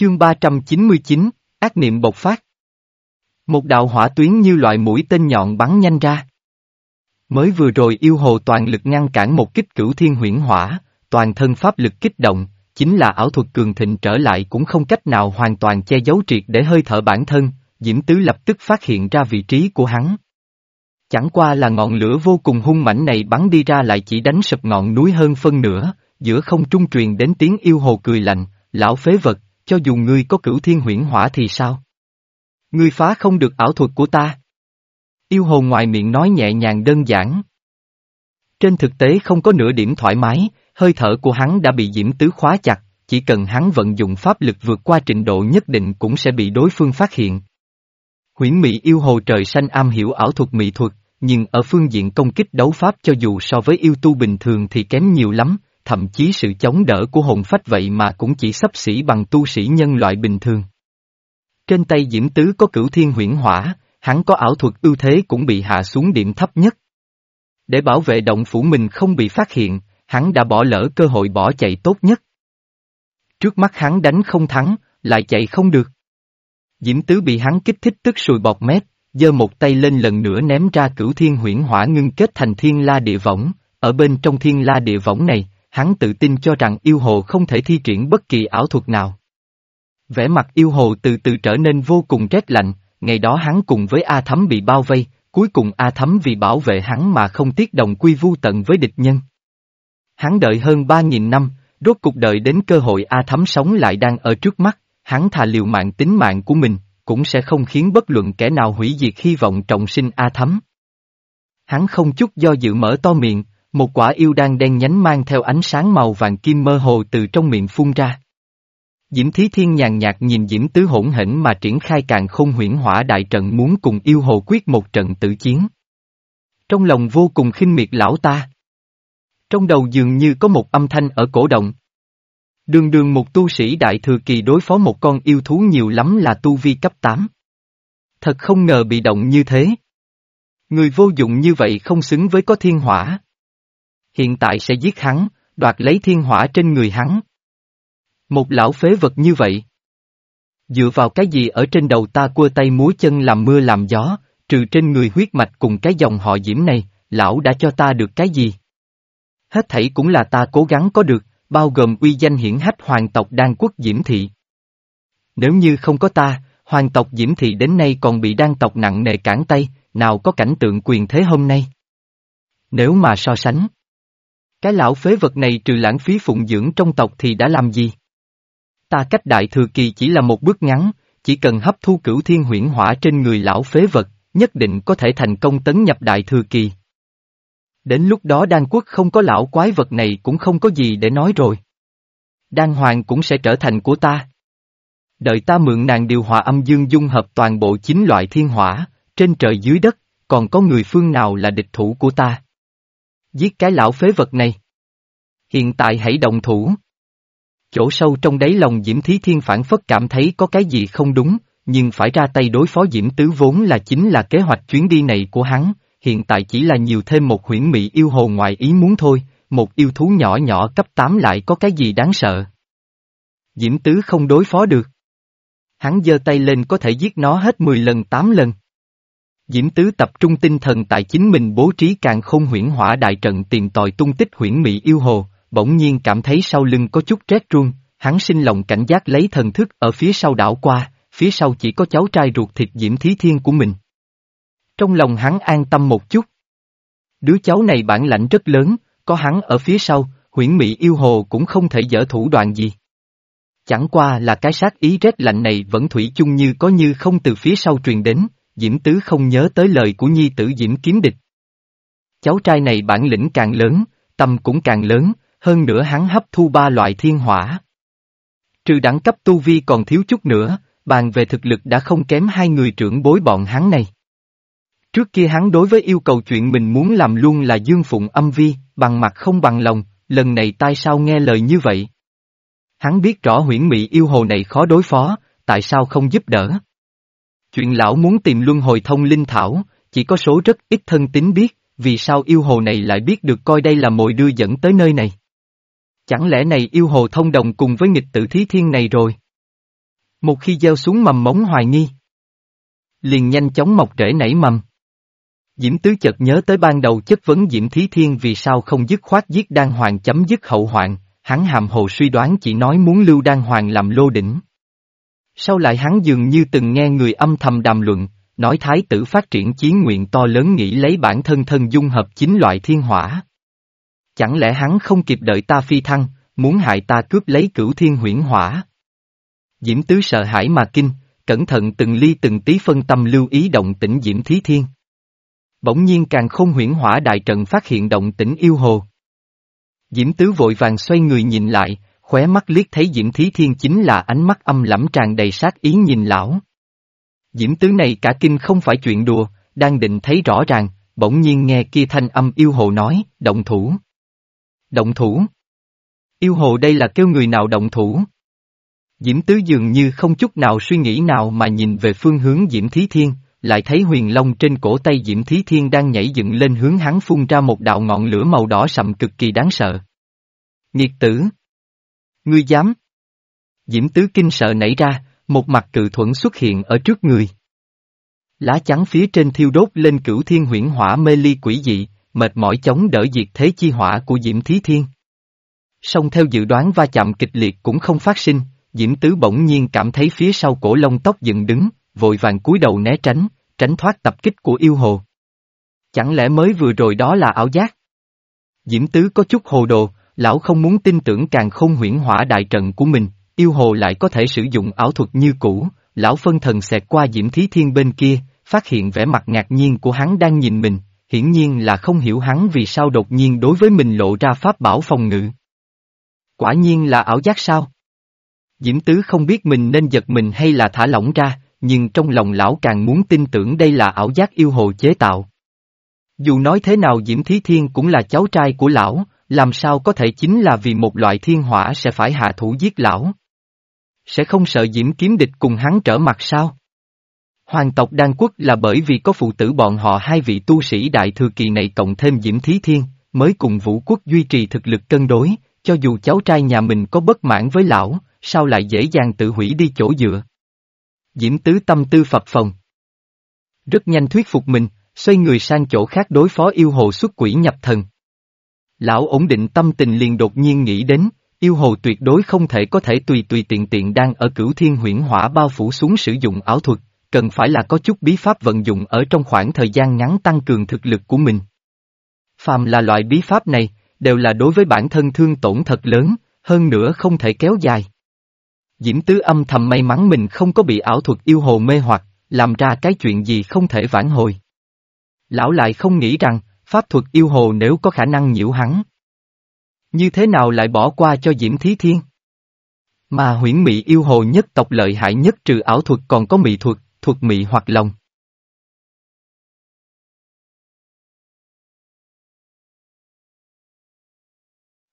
Chương 399, ác niệm bộc phát. Một đạo hỏa tuyến như loại mũi tên nhọn bắn nhanh ra. Mới vừa rồi yêu hồ toàn lực ngăn cản một kích cửu thiên huyễn hỏa, toàn thân pháp lực kích động, chính là ảo thuật cường thịnh trở lại cũng không cách nào hoàn toàn che giấu triệt để hơi thở bản thân, Diễm Tứ lập tức phát hiện ra vị trí của hắn. Chẳng qua là ngọn lửa vô cùng hung mãnh này bắn đi ra lại chỉ đánh sập ngọn núi hơn phân nửa, giữa không trung truyền đến tiếng yêu hồ cười lạnh, lão phế vật, cho dù ngươi có cửu thiên huyễn hỏa thì sao? Ngươi phá không được ảo thuật của ta. Yêu hồ ngoài miệng nói nhẹ nhàng đơn giản. Trên thực tế không có nửa điểm thoải mái, hơi thở của hắn đã bị diễm tứ khóa chặt, chỉ cần hắn vận dụng pháp lực vượt qua trình độ nhất định cũng sẽ bị đối phương phát hiện. Huyễn Mỹ yêu hồ trời xanh am hiểu ảo thuật mỹ thuật, nhưng ở phương diện công kích đấu pháp cho dù so với yêu tu bình thường thì kém nhiều lắm, thậm chí sự chống đỡ của hồn phách vậy mà cũng chỉ sắp xỉ bằng tu sĩ nhân loại bình thường. Trên tay Diễm Tứ có cửu thiên huyễn hỏa, hắn có ảo thuật ưu thế cũng bị hạ xuống điểm thấp nhất. Để bảo vệ động phủ mình không bị phát hiện, hắn đã bỏ lỡ cơ hội bỏ chạy tốt nhất. Trước mắt hắn đánh không thắng, lại chạy không được. Diễm Tứ bị hắn kích thích tức sùi bọt mép, giơ một tay lên lần nữa ném ra cửu thiên huyễn hỏa ngưng kết thành thiên la địa võng, ở bên trong thiên la địa võng này, hắn tự tin cho rằng yêu hồ không thể thi triển bất kỳ ảo thuật nào. Vẻ mặt yêu hồ từ từ trở nên vô cùng rét lạnh, ngày đó hắn cùng với A Thấm bị bao vây, cuối cùng A Thấm vì bảo vệ hắn mà không tiếc đồng quy vu tận với địch nhân. Hắn đợi hơn ba nghìn năm, rốt cục đợi đến cơ hội A Thấm sống lại đang ở trước mắt, hắn thà liều mạng tính mạng của mình, cũng sẽ không khiến bất luận kẻ nào hủy diệt hy vọng trọng sinh A Thấm. Hắn không chút do dự mở to miệng, một quả yêu đan đen nhánh mang theo ánh sáng màu vàng kim mơ hồ từ trong miệng phun ra. Diễm Thí Thiên nhàn nhạt nhìn Diễm Tứ hỗn hỉnh mà triển khai càng không huyễn hỏa đại trận muốn cùng yêu hồ quyết một trận tử chiến. Trong lòng vô cùng khinh miệt lão ta. Trong đầu dường như có một âm thanh ở cổ động. Đường đường một tu sĩ đại thừa kỳ đối phó một con yêu thú nhiều lắm là tu vi cấp 8. Thật không ngờ bị động như thế. Người vô dụng như vậy không xứng với có thiên hỏa. Hiện tại sẽ giết hắn, đoạt lấy thiên hỏa trên người hắn. Một lão phế vật như vậy. Dựa vào cái gì ở trên đầu ta cua tay múa chân làm mưa làm gió, trừ trên người huyết mạch cùng cái dòng họ diễm này, lão đã cho ta được cái gì? Hết thảy cũng là ta cố gắng có được, bao gồm uy danh hiển hách hoàng tộc đan quốc Diễm Thị. Nếu như không có ta, hoàng tộc Diễm Thị đến nay còn bị đan tộc nặng nề cản tay, nào có cảnh tượng quyền thế hôm nay. Nếu mà so sánh, cái lão phế vật này trừ lãng phí phụng dưỡng trong tộc thì đã làm gì? Ta cách đại thừa kỳ chỉ là một bước ngắn, chỉ cần hấp thu cửu thiên huyễn hỏa trên người lão phế vật, nhất định có thể thành công tấn nhập đại thừa kỳ. Đến lúc đó đan quốc không có lão quái vật này cũng không có gì để nói rồi. Đan hoàng cũng sẽ trở thành của ta. Đợi ta mượn nàng điều hòa âm dương dung hợp toàn bộ chín loại thiên hỏa, trên trời dưới đất, còn có người phương nào là địch thủ của ta. Giết cái lão phế vật này. Hiện tại hãy động thủ. Chỗ sâu trong đáy lòng Diễm Thí Thiên phản phất cảm thấy có cái gì không đúng, nhưng phải ra tay đối phó Diễm Tứ vốn là chính là kế hoạch chuyến đi này của hắn, hiện tại chỉ là nhiều thêm một huyễn mỹ yêu hồ ngoại ý muốn thôi, một yêu thú nhỏ nhỏ cấp 8 lại có cái gì đáng sợ. Diễm Tứ không đối phó được. Hắn giơ tay lên có thể giết nó hết 10 lần 8 lần. Diễm Tứ tập trung tinh thần tại chính mình bố trí càng không huyễn hỏa đại trận tìm tòi tung tích huyễn mỹ yêu hồ, bỗng nhiên cảm thấy sau lưng có chút rét run, hắn sinh lòng cảnh giác lấy thần thức ở phía sau đảo qua, phía sau chỉ có cháu trai ruột thịt Diễm Thí Thiên của mình. Trong lòng hắn an tâm một chút. Đứa cháu này bản lãnh rất lớn, có hắn ở phía sau, huyễn mỹ yêu hồ cũng không thể dở thủ đoạn gì. Chẳng qua là cái sát ý rét lạnh này vẫn thủy chung như có như không từ phía sau truyền đến, Diễm Tứ không nhớ tới lời của nhi tử Diễm Kiếm Địch. Cháu trai này bản lĩnh càng lớn, tâm cũng càng lớn, hơn nữa hắn hấp thu ba loại thiên hỏa. Trừ đẳng cấp tu vi còn thiếu chút nữa, bàn về thực lực đã không kém hai người trưởng bối bọn hắn này. Trước kia hắn đối với yêu cầu chuyện mình muốn làm luôn là dương phụng âm vi, bằng mặt không bằng lòng, lần này tại sao nghe lời như vậy? Hắn biết rõ huyễn mỹ yêu hồ này khó đối phó, tại sao không giúp đỡ? Chuyện lão muốn tìm luân hồi thông linh thảo, chỉ có số rất ít thân tín biết, vì sao yêu hồ này lại biết được coi đây là mồi đưa dẫn tới nơi này? Chẳng lẽ này yêu hồ thông đồng cùng với nghịch tử thí thiên này rồi? Một khi gieo xuống mầm móng hoài nghi, liền nhanh chóng mọc rễ nảy mầm. Diễm Tứ chợt nhớ tới ban đầu chất vấn Diễm Thí Thiên vì sao không dứt khoát giết Đan Hoàng chấm dứt hậu hoạn, hắn hàm hồ suy đoán chỉ nói muốn lưu Đan Hoàng làm lô đỉnh. Sau lại hắn dường như từng nghe người âm thầm đàm luận, nói thái tử phát triển chiến nguyện to lớn nghĩ lấy bản thân thân dung hợp chính loại thiên hỏa. Chẳng lẽ hắn không kịp đợi ta phi thăng, muốn hại ta cướp lấy cửu thiên huyễn hỏa? Diễm Tứ sợ hãi mà kinh, cẩn thận từng ly từng tí phân tâm lưu ý động tĩnh Diễm Thí Thiên. Bỗng nhiên càng không huyễn hỏa đại trận phát hiện động tĩnh yêu hồ. Diễm Tứ vội vàng xoay người nhìn lại, khóe mắt liếc thấy Diễm Thí Thiên chính là ánh mắt âm lẫm tràn đầy sát ý nhìn lão. Diễm Tứ này cả kinh không phải chuyện đùa, đang định thấy rõ ràng, bỗng nhiên nghe kia thanh âm yêu hồ nói, động thủ. Động thủ. Yêu hồ đây là kêu người nào động thủ. Diễm Tứ dường như không chút nào suy nghĩ nào mà nhìn về phương hướng Diễm Thí Thiên, lại thấy huyền long trên cổ tay Diễm Thí Thiên đang nhảy dựng lên hướng hắn phun ra một đạo ngọn lửa màu đỏ sậm cực kỳ đáng sợ. Nghiệt tử! Ngươi dám! Diễm Tứ kinh sợ nảy ra, một mặt cự thuẫn xuất hiện ở trước người. Lá trắng phía trên thiêu đốt lên cửu thiên huyễn hỏa mê ly quỷ dị, mệt mỏi chống đỡ diệt thế chi hỏa của Diễm Thí Thiên. Song theo dự đoán va chạm kịch liệt cũng không phát sinh, Diễm Tứ bỗng nhiên cảm thấy phía sau cổ lông tóc dựng đứng, vội vàng cúi đầu né tránh, tránh thoát tập kích của yêu hồ. Chẳng lẽ mới vừa rồi đó là ảo giác? Diễm Tứ có chút hồ đồ, lão không muốn tin tưởng càng không huyễn hỏa đại trận của mình, yêu hồ lại có thể sử dụng ảo thuật như cũ, lão phân thần xẹt qua Diễm Thí Thiên bên kia, phát hiện vẻ mặt ngạc nhiên của hắn đang nhìn mình, hiển nhiên là không hiểu hắn vì sao đột nhiên đối với mình lộ ra pháp bảo phòng ngự. Quả nhiên là ảo giác sao? Diễm Tứ không biết mình nên giật mình hay là thả lỏng ra, nhưng trong lòng lão càng muốn tin tưởng đây là ảo giác yêu hồ chế tạo. Dù nói thế nào Diễm Thí Thiên cũng là cháu trai của lão, làm sao có thể chính là vì một loại thiên hỏa sẽ phải hạ thủ giết lão. Sẽ không sợ Diễm kiếm địch cùng hắn trở mặt sao? Hoàng tộc Đan Quốc là bởi vì có phụ tử bọn họ hai vị tu sĩ đại thừa kỳ này cộng thêm Diễm Thí Thiên, mới cùng vũ quốc duy trì thực lực cân đối, cho dù cháu trai nhà mình có bất mãn với lão, sao lại dễ dàng tự hủy đi chỗ dựa. Diễm Tứ tâm tư phập phòng. Rất nhanh thuyết phục mình, xoay người sang chỗ khác đối phó yêu hồ xuất quỷ nhập thần. Lão ổn định tâm tình liền đột nhiên nghĩ đến, yêu hồ tuyệt đối không thể có thể tùy tùy tiện tiện đang ở cửu thiên huyễn hỏa bao phủ xuống sử dụng ảo thuật, cần phải là có chút bí pháp vận dụng ở trong khoảng thời gian ngắn tăng cường thực lực của mình. Phàm là loại bí pháp này, đều là đối với bản thân thương tổn thật lớn, hơn nữa không thể kéo dài. Diễm Tứ âm thầm may mắn mình không có bị ảo thuật yêu hồ mê hoặc, làm ra cái chuyện gì không thể vãn hồi. Lão lại không nghĩ rằng, pháp thuật yêu hồ nếu có khả năng nhiễu hắn. Như thế nào lại bỏ qua cho Diễm Thí Thiên? Mà huyễn mị yêu hồ nhất tộc lợi hại nhất trừ ảo thuật còn có mị thuật, thuật mị hoặc lòng.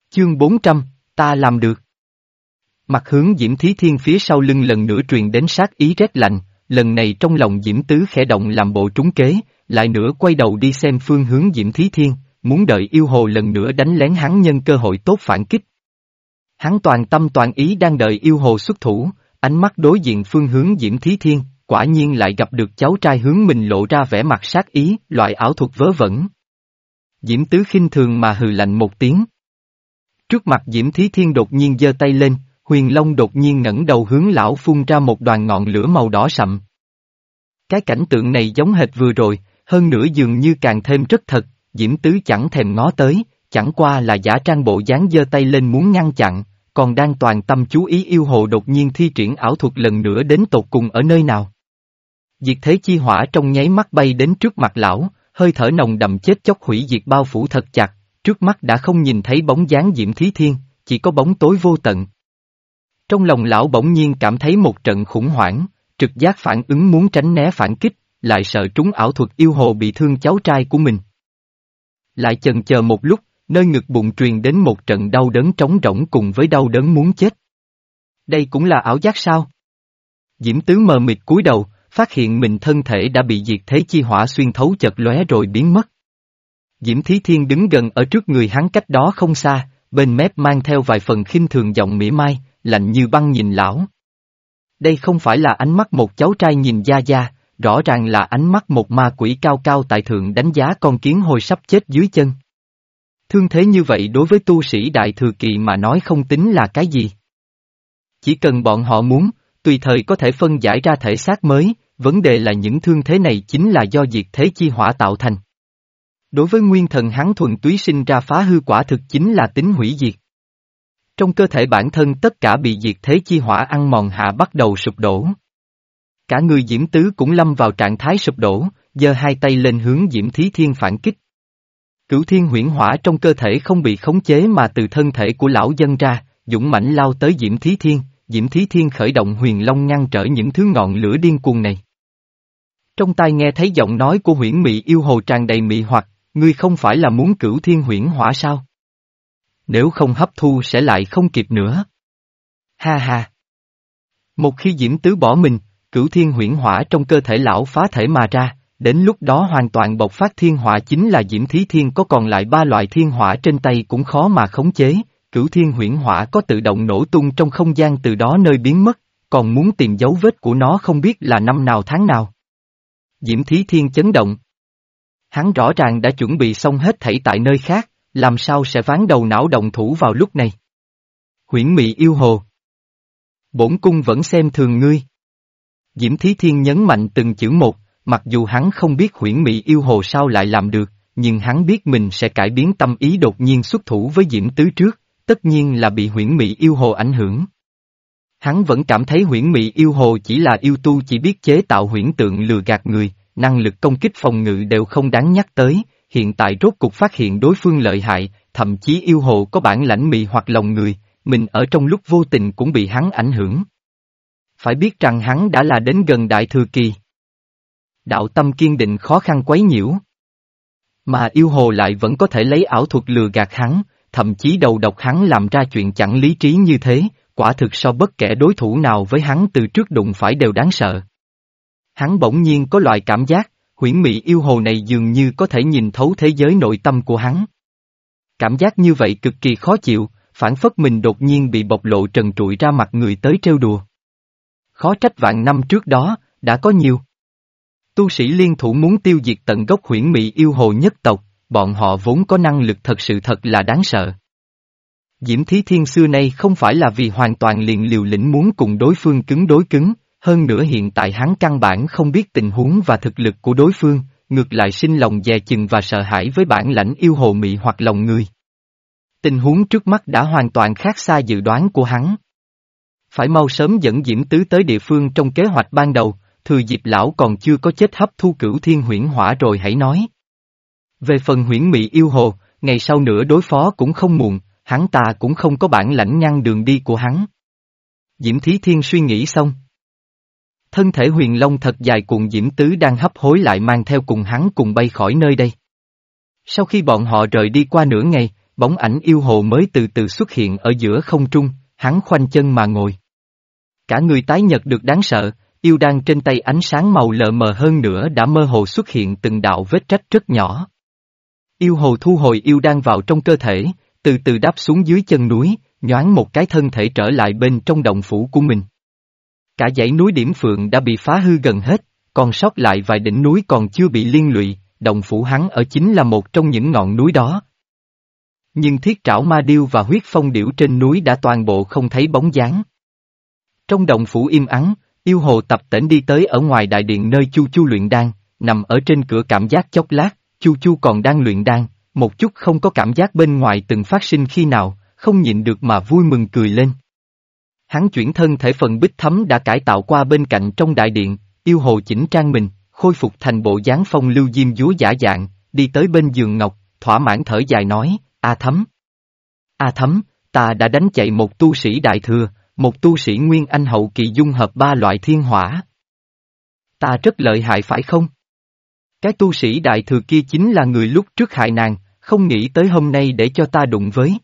Chương 400, ta làm được. Mặt hướng Diễm Thí Thiên phía sau lưng lần nữa truyền đến sát ý rét lạnh, lần này trong lòng Diễm Tứ khẽ động làm bộ trúng kế, lại nữa quay đầu đi xem phương hướng Diễm Thí Thiên, muốn đợi yêu hồ lần nữa đánh lén hắn nhân cơ hội tốt phản kích. Hắn toàn tâm toàn ý đang đợi yêu hồ xuất thủ, ánh mắt đối diện phương hướng Diễm Thí Thiên, quả nhiên lại gặp được cháu trai hướng mình lộ ra vẻ mặt sát ý, loại ảo thuật vớ vẩn. Diễm Tứ khinh thường mà hừ lạnh một tiếng. Trước mặt Diễm Thí Thiên đột nhiên giơ tay lên, Huyền Long đột nhiên ngẩng đầu hướng lão phun ra một đoàn ngọn lửa màu đỏ sậm. Cái cảnh tượng này giống hệt vừa rồi, hơn nữa dường như càng thêm rất thật, Diễm Tứ chẳng thèm ngó tới, chẳng qua là giả trang bộ dáng giơ tay lên muốn ngăn chặn, còn đang toàn tâm chú ý yêu hồ đột nhiên thi triển ảo thuật lần nữa đến tột cùng ở nơi nào. Diệt thế chi hỏa trong nháy mắt bay đến trước mặt lão, hơi thở nồng đậm chết chóc hủy diệt bao phủ thật chặt, trước mắt đã không nhìn thấy bóng dáng Diễm Thí Thiên, chỉ có bóng tối vô tận. Trong lòng lão bỗng nhiên cảm thấy một trận khủng hoảng, trực giác phản ứng muốn tránh né phản kích, lại sợ trúng ảo thuật yêu hồ bị thương cháu trai của mình. Lại chần chờ một lúc, nơi ngực bụng truyền đến một trận đau đớn trống rỗng cùng với đau đớn muốn chết. Đây cũng là ảo giác sao? Diễm Tứ mờ mịt cúi đầu, phát hiện mình thân thể đã bị diệt thế chi hỏa xuyên thấu chật lóe rồi biến mất. Diễm Thí Thiên đứng gần ở trước người hắn cách đó không xa, bên mép mang theo vài phần khinh thường giọng mỉa mai, lạnh như băng nhìn lão. Đây không phải là ánh mắt một cháu trai nhìn Gia Gia, rõ ràng là ánh mắt một ma quỷ cao cao tại thượng đánh giá con kiến hồi sắp chết dưới chân. Thương thế như vậy đối với tu sĩ đại thừa kỳ mà nói không tính là cái gì. Chỉ cần bọn họ muốn, tùy thời có thể phân giải ra thể xác mới, vấn đề là những thương thế này chính là do diệt thế chi hỏa tạo thành. Đối với nguyên thần hắn thuần túy sinh ra phá hư quả thực chính là tính hủy diệt. Trong cơ thể bản thân tất cả bị diệt thế chi hỏa ăn mòn hạ bắt đầu sụp đổ. Cả người Diễm Tứ cũng lâm vào trạng thái sụp đổ, giơ hai tay lên hướng Diễm Thí Thiên phản kích. Cửu thiên huyễn hỏa trong cơ thể không bị khống chế mà từ thân thể của lão dân ra, dũng mãnh lao tới Diễm Thí Thiên, Diễm Thí Thiên khởi động huyền long ngăn trở những thứ ngọn lửa điên cuồng này. Trong tai nghe thấy giọng nói của huyễn mị yêu hồ tràn đầy mị hoặc, ngươi không phải là muốn cửu thiên huyễn hỏa sao? Nếu không hấp thu sẽ lại không kịp nữa. Ha ha! Một khi Diễm Tứ bỏ mình, cửu thiên huyễn hỏa trong cơ thể lão phá thể mà ra, đến lúc đó hoàn toàn bộc phát thiên hỏa chính là Diễm Thí Thiên có còn lại ba loại thiên hỏa trên tay cũng khó mà khống chế, cửu thiên huyễn hỏa có tự động nổ tung trong không gian từ đó nơi biến mất, còn muốn tìm dấu vết của nó không biết là năm nào tháng nào. Diễm Thí Thiên chấn động. Hắn rõ ràng đã chuẩn bị xong hết thảy tại nơi khác, làm sao sẽ ván đầu não động thủ vào lúc này? Huyễn mị yêu hồ. Bổn cung vẫn xem thường ngươi. Diễm Thí Thiên nhấn mạnh từng chữ một, mặc dù hắn không biết huyễn mị yêu hồ sao lại làm được, nhưng hắn biết mình sẽ cải biến tâm ý đột nhiên xuất thủ với Diễm Tứ trước, tất nhiên là bị huyễn mị yêu hồ ảnh hưởng. Hắn vẫn cảm thấy huyễn mị yêu hồ chỉ là yêu tu chỉ biết chế tạo huyễn tượng lừa gạt người, năng lực công kích phòng ngự đều không đáng nhắc tới, hiện tại rốt cục phát hiện đối phương lợi hại, thậm chí yêu hồ có bản lãnh mị hoặc lòng người, mình ở trong lúc vô tình cũng bị hắn ảnh hưởng. Phải biết rằng hắn đã là đến gần đại thừa kỳ. Đạo tâm kiên định khó khăn quấy nhiễu. Mà yêu hồ lại vẫn có thể lấy ảo thuật lừa gạt hắn, thậm chí đầu độc hắn làm ra chuyện chẳng lý trí như thế, quả thực so bất kể đối thủ nào với hắn từ trước đụng phải đều đáng sợ. Hắn bỗng nhiên có loại cảm giác, huyễn mị yêu hồ này dường như có thể nhìn thấu thế giới nội tâm của hắn. Cảm giác như vậy cực kỳ khó chịu, phản phất mình đột nhiên bị bộc lộ trần trụi ra mặt người tới trêu đùa. Khó trách vạn năm trước đó, đã có nhiều. Tu sĩ liên thủ muốn tiêu diệt tận gốc huyễn mị yêu hồ nhất tộc, bọn họ vốn có năng lực thật sự thật là đáng sợ. Diễm Thí Thiên xưa nay không phải là vì hoàn toàn liền liều lĩnh muốn cùng đối phương cứng đối cứng, hơn nữa hiện tại hắn căn bản không biết tình huống và thực lực của đối phương, ngược lại sinh lòng dè chừng và sợ hãi với bản lãnh yêu hồ mị hoặc lòng người. Tình huống trước mắt đã hoàn toàn khác xa dự đoán của hắn. Phải mau sớm dẫn Diễm Tứ tới địa phương trong kế hoạch ban đầu, thừa dịp lão còn chưa có chết hấp thu cửu thiên huyễn hỏa rồi hãy nói. Về phần huyễn mị yêu hồ, ngày sau nữa đối phó cũng không muộn, hắn ta cũng không có bản lãnh ngăn đường đi của hắn. Diễm Thí Thiên suy nghĩ xong. Thân thể huyền long thật dài cuộn Diễm Tứ đang hấp hối lại mang theo cùng hắn cùng bay khỏi nơi đây. Sau khi bọn họ rời đi qua nửa ngày, bóng ảnh yêu hồ mới từ từ xuất hiện ở giữa không trung, hắn khoanh chân mà ngồi. Cả người tái nhật được đáng sợ, yêu đang trên tay ánh sáng màu lờ mờ hơn nữa đã mơ hồ xuất hiện từng đạo vết trách rất nhỏ. Yêu hồ thu hồi yêu đang vào trong cơ thể, từ từ đáp xuống dưới chân núi, nhoáng một cái thân thể trở lại bên trong động phủ của mình. Cả dãy núi điểm phượng đã bị phá hư gần hết, còn sót lại vài đỉnh núi còn chưa bị liên lụy, động phủ hắn ở chính là một trong những ngọn núi đó. Nhưng thiết trảo ma điêu và huyết phong điểu trên núi đã toàn bộ không thấy bóng dáng. Trong động phủ im ắng, yêu hồ tập tỉnh đi tới ở ngoài đại điện nơi chu chu luyện đan, nằm ở trên cửa cảm giác chốc lát, chu chu còn đang luyện đan, một chút không có cảm giác bên ngoài từng phát sinh khi nào, không nhịn được mà vui mừng cười lên. Hắn chuyển thân thể phần bích thấm đã cải tạo qua bên cạnh trong đại điện, yêu hồ chỉnh trang mình, khôi phục thành bộ dáng phong lưu diêm dúa giả dạng, đi tới bên giường ngọc, thỏa mãn thở dài nói, A thấm. A thấm, ta đã đánh chạy một tu sĩ đại thừa, một tu sĩ nguyên anh hậu kỳ dung hợp ba loại thiên hỏa. Ta rất lợi hại phải không? Cái tu sĩ đại thừa kia chính là người lúc trước hại nàng, không nghĩ tới hôm nay để cho ta đụng với.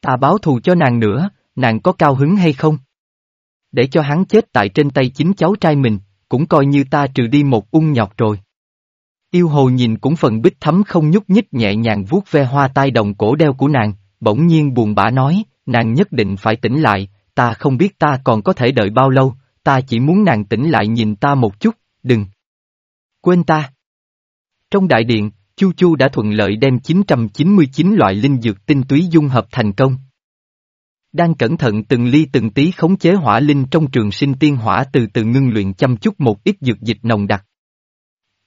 Ta báo thù cho nàng nữa, nàng có cao hứng hay không? Để cho hắn chết tại trên tay chính cháu trai mình, cũng coi như ta trừ đi một ung nhọc rồi. Yêu hồ nhìn cũng phần bích thấm không nhúc nhích nhẹ nhàng vuốt ve hoa tai đồng cổ đeo của nàng, bỗng nhiên buồn bã nói, nàng nhất định phải tỉnh lại, ta không biết ta còn có thể đợi bao lâu, ta chỉ muốn nàng tỉnh lại nhìn ta một chút, đừng. Quên ta. Trong đại điện, Chu Chu đã thuận lợi đem 999 loại linh dược tinh túy dung hợp thành công. Đang cẩn thận từng ly từng tí khống chế hỏa linh trong trường sinh tiên hỏa từ từ ngưng luyện chăm chút một ít dược dịch nồng đặc.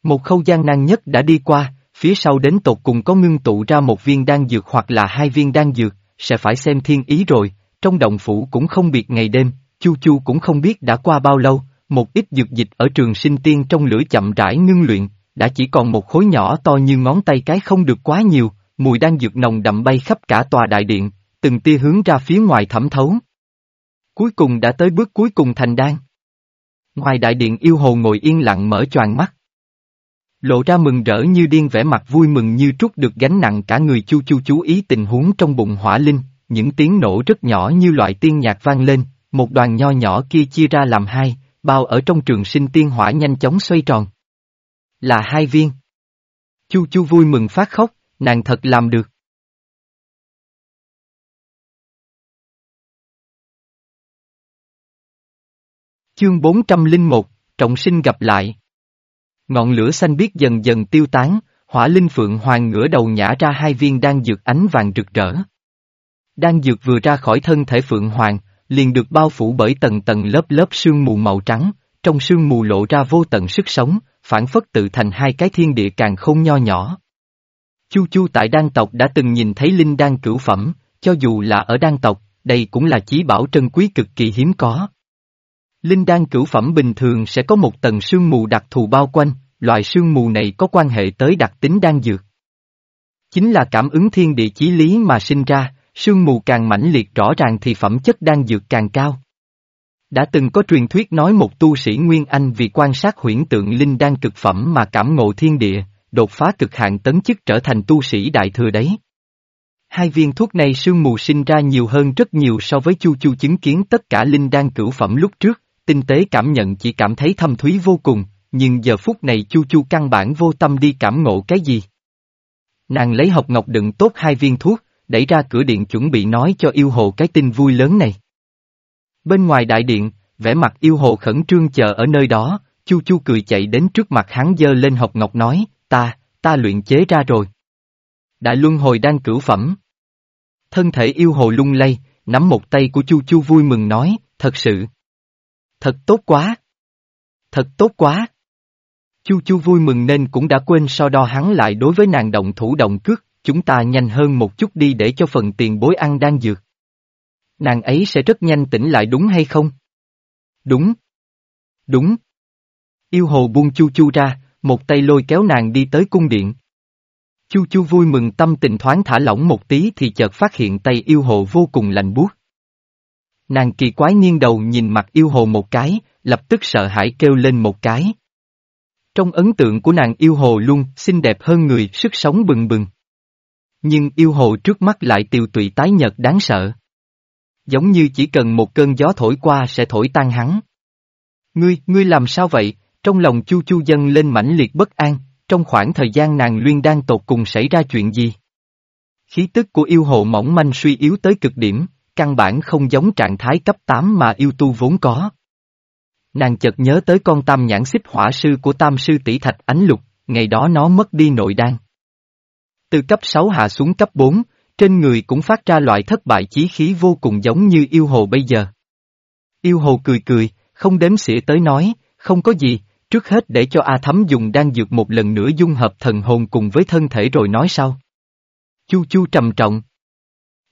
Một khâu gian nan nhất đã đi qua, phía sau đến tột cùng có ngưng tụ ra một viên đan dược hoặc là hai viên đan dược, sẽ phải xem thiên ý rồi, trong động phủ cũng không biệt ngày đêm, Chu Chu cũng không biết đã qua bao lâu, một ít dược dịch ở trường sinh tiên trong lửa chậm rãi ngưng luyện, đã chỉ còn một khối nhỏ to như ngón tay cái không được quá nhiều, mùi đan dược nồng đậm bay khắp cả tòa đại điện, từng tia hướng ra phía ngoài thẩm thấu. Cuối cùng đã tới bước cuối cùng thành đan. Ngoài đại điện yêu hồ ngồi yên lặng mở choàng mắt. Lộ ra mừng rỡ như điên vẻ mặt vui mừng như trút được gánh nặng cả người chu chu chú ý tình huống trong bụng hỏa linh, những tiếng nổ rất nhỏ như loại tiên nhạc vang lên, một đoàn nho nhỏ kia chia ra làm hai, bao ở trong trường sinh tiên hỏa nhanh chóng xoay tròn. Là hai viên. Chu chu vui mừng phát khóc, nàng thật làm được. Chương 401, Trọng sinh gặp lại. Ngọn lửa xanh biếc dần dần tiêu tán, hỏa linh phượng hoàng ngửa đầu nhả ra hai viên đan dược ánh vàng rực rỡ. Đan dược vừa ra khỏi thân thể phượng hoàng, liền được bao phủ bởi tầng tầng lớp lớp sương mù màu trắng, trong sương mù lộ ra vô tận sức sống, phản phất tự thành hai cái thiên địa càng không nho nhỏ. Chu Chu tại đan tộc đã từng nhìn thấy linh đan cửu phẩm, cho dù là ở đan tộc, đây cũng là chí bảo trân quý cực kỳ hiếm có. Linh đan cửu phẩm bình thường sẽ có một tầng sương mù đặc thù bao quanh, loại sương mù này có quan hệ tới đặc tính đan dược. Chính là cảm ứng thiên địa chí lý mà sinh ra, sương mù càng mãnh liệt rõ ràng thì phẩm chất đan dược càng cao. Đã từng có truyền thuyết nói một tu sĩ Nguyên Anh vì quan sát huyễn tượng linh đan cực phẩm mà cảm ngộ thiên địa, đột phá cực hạn tấn chức trở thành tu sĩ đại thừa đấy. Hai viên thuốc này sương mù sinh ra nhiều hơn rất nhiều so với Chu Chu chứng kiến tất cả linh đan cửu phẩm lúc trước, tinh tế cảm nhận chỉ cảm thấy thâm thúy vô cùng, nhưng giờ phút này Chu Chu căn bản vô tâm đi cảm ngộ cái gì. Nàng lấy hộp ngọc đựng tốt hai viên thuốc, đẩy ra cửa điện chuẩn bị nói cho yêu hồ cái tin vui lớn này. Bên ngoài đại điện, vẻ mặt yêu hồ khẩn trương chờ ở nơi đó, Chu Chu cười chạy đến trước mặt hắn dơ lên hộp ngọc nói, ta, ta luyện chế ra rồi. Đại luân hồi đang cửu phẩm. Thân thể yêu hồ lung lay, nắm một tay của Chu Chu vui mừng nói, thật sự. Thật tốt quá. Thật tốt quá. Chu Chu vui mừng nên cũng đã quên so đo hắn lại đối với nàng động thủ động cước, chúng ta nhanh hơn một chút đi để cho phần tiền bối ăn đang dược. Nàng ấy sẽ rất nhanh tỉnh lại đúng hay không? Đúng. Đúng. Yêu hồ buông Chu Chu ra, một tay lôi kéo nàng đi tới cung điện. Chu Chu vui mừng tâm tình thoáng thả lỏng một tí thì chợt phát hiện tay yêu hồ vô cùng lạnh buốt. Nàng kỳ quái nghiêng đầu nhìn mặt yêu hồ một cái, lập tức sợ hãi kêu lên một cái. Trong ấn tượng của nàng yêu hồ luôn xinh đẹp hơn người, sức sống bừng bừng. Nhưng yêu hồ trước mắt lại tiều tụy tái nhợt đáng sợ. Giống như chỉ cần một cơn gió thổi qua sẽ thổi tan hắn. Ngươi, ngươi làm sao vậy? Trong lòng chu chu dân lên mãnh liệt bất an, trong khoảng thời gian nàng luyên đang tột cùng xảy ra chuyện gì? Khí tức của yêu hồ mỏng manh suy yếu tới cực điểm, căn bản không giống trạng thái cấp 8 mà yêu tu vốn có. Nàng chợt nhớ tới con tam nhãn xích hỏa sư của tam sư tỷ thạch ánh lục, ngày đó nó mất đi nội đan. Từ cấp 6 hạ xuống cấp 4, trên người cũng phát ra loại thất bại chí khí vô cùng giống như yêu hồ bây giờ. Yêu hồ cười cười, không đếm xỉa tới nói, không có gì, trước hết để cho A Thấm dùng đan dược một lần nữa dung hợp thần hồn cùng với thân thể rồi nói sau. Chu chu trầm trọng.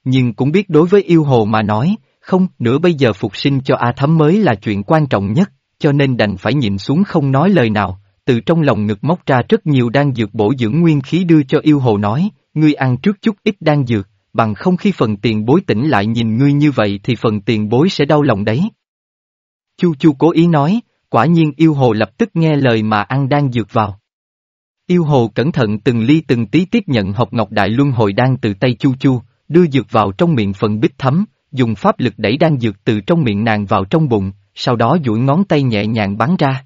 Nhưng cũng biết đối với yêu hồ mà nói, không, nữa bây giờ phục sinh cho A Thấm mới là chuyện quan trọng nhất, cho nên đành phải nhịn xuống không nói lời nào, từ trong lòng ngực móc ra rất nhiều đan dược bổ dưỡng nguyên khí đưa cho yêu hồ nói, ngươi ăn trước chút ít đan dược, bằng không khi phần tiền bối tỉnh lại nhìn ngươi như vậy thì phần tiền bối sẽ đau lòng đấy. Chu Chu cố ý nói, quả nhiên yêu hồ lập tức nghe lời mà ăn đan dược vào. Yêu hồ cẩn thận từng ly từng tí tiếp nhận học ngọc đại luân hồi đan từ tay Chu Chu, đưa dược vào trong miệng phần bích thấm, dùng pháp lực đẩy đan dược từ trong miệng nàng vào trong bụng, sau đó duỗi ngón tay nhẹ nhàng bắn ra.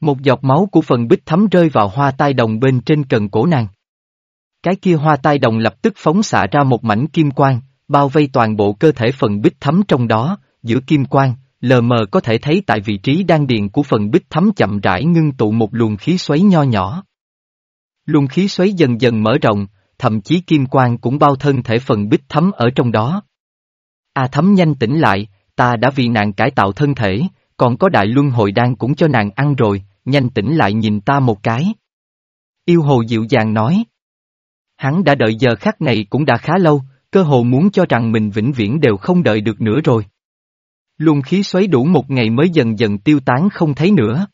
Một giọt máu của phần bích thấm rơi vào hoa tai đồng bên trên cần cổ nàng. Cái kia hoa tai đồng lập tức phóng xạ ra một mảnh kim quang, bao vây toàn bộ cơ thể phần bích thấm trong đó, giữa kim quang, lờ mờ có thể thấy tại vị trí đan điền của phần bích thấm chậm rãi ngưng tụ một luồng khí xoáy nho nhỏ. Luồng khí xoáy dần dần mở rộng, thậm chí kim quang cũng bao thân thể phần bích thấm ở trong đó. A thấm nhanh tỉnh lại, ta đã vì nàng cải tạo thân thể, còn có đại luân hồi đan cũng cho nàng ăn rồi, nhanh tỉnh lại nhìn ta một cái. Yêu hồ dịu dàng nói. Hắn đã đợi giờ khắc này cũng đã khá lâu, cơ hồ muốn cho rằng mình vĩnh viễn đều không đợi được nữa rồi. Luồng khí xoáy đủ một ngày mới dần dần tiêu tán không thấy nữa.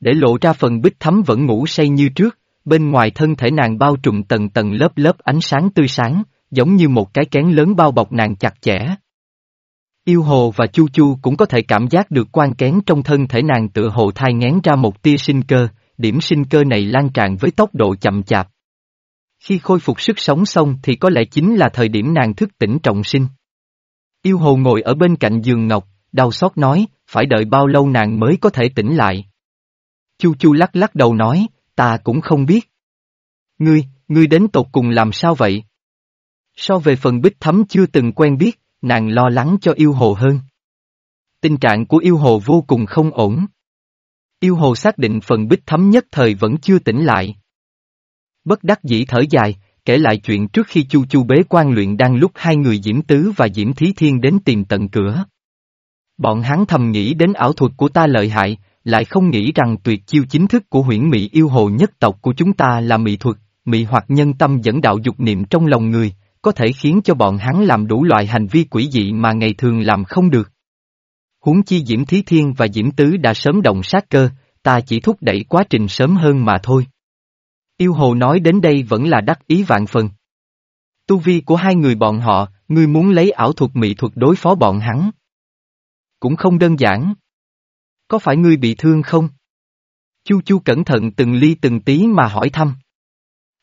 Để lộ ra phần bích thấm vẫn ngủ say như trước, bên ngoài thân thể nàng bao trùm tầng tầng lớp lớp ánh sáng tươi sáng, giống như một cái kén lớn bao bọc nàng chặt chẽ. Yêu hồ và chu chu cũng có thể cảm giác được quan kén trong thân thể nàng tựa hồ thai ngén ra một tia sinh cơ, điểm sinh cơ này lan tràn với tốc độ chậm chạp. Khi khôi phục sức sống xong thì có lẽ chính là thời điểm nàng thức tỉnh trọng sinh. Yêu hồ ngồi ở bên cạnh giường ngọc, đau xót nói, phải đợi bao lâu nàng mới có thể tỉnh lại. Chu chu lắc lắc đầu nói, ta cũng không biết. Ngươi, ngươi đến tột cùng làm sao vậy? So về phần bích thấm chưa từng quen biết, nàng lo lắng cho yêu hồ hơn. Tình trạng của yêu hồ vô cùng không ổn. Yêu hồ xác định phần bích thấm nhất thời vẫn chưa tỉnh lại. Bất đắc dĩ thở dài, kể lại chuyện trước khi Chu Chu bế quan luyện đang lúc hai người Diễm Tứ và Diễm Thí Thiên đến tìm tận cửa. Bọn hắn thầm nghĩ đến ảo thuật của ta lợi hại, lại không nghĩ rằng tuyệt chiêu chính thức của huyễn mỹ yêu hồ nhất tộc của chúng ta là mỹ thuật, mỹ hoặc nhân tâm dẫn đạo dục niệm trong lòng người, có thể khiến cho bọn hắn làm đủ loại hành vi quỷ dị mà ngày thường làm không được. Huống chi Diễm Thí Thiên và Diễm Tứ đã sớm động sát cơ, ta chỉ thúc đẩy quá trình sớm hơn mà thôi. Yêu Hồ nói đến đây vẫn là đắc ý vạn phần. Tu vi của hai người bọn họ, ngươi muốn lấy ảo thuật mỹ thuật đối phó bọn hắn. Cũng không đơn giản. Có phải ngươi bị thương không? Chu Chu cẩn thận từng ly từng tí mà hỏi thăm.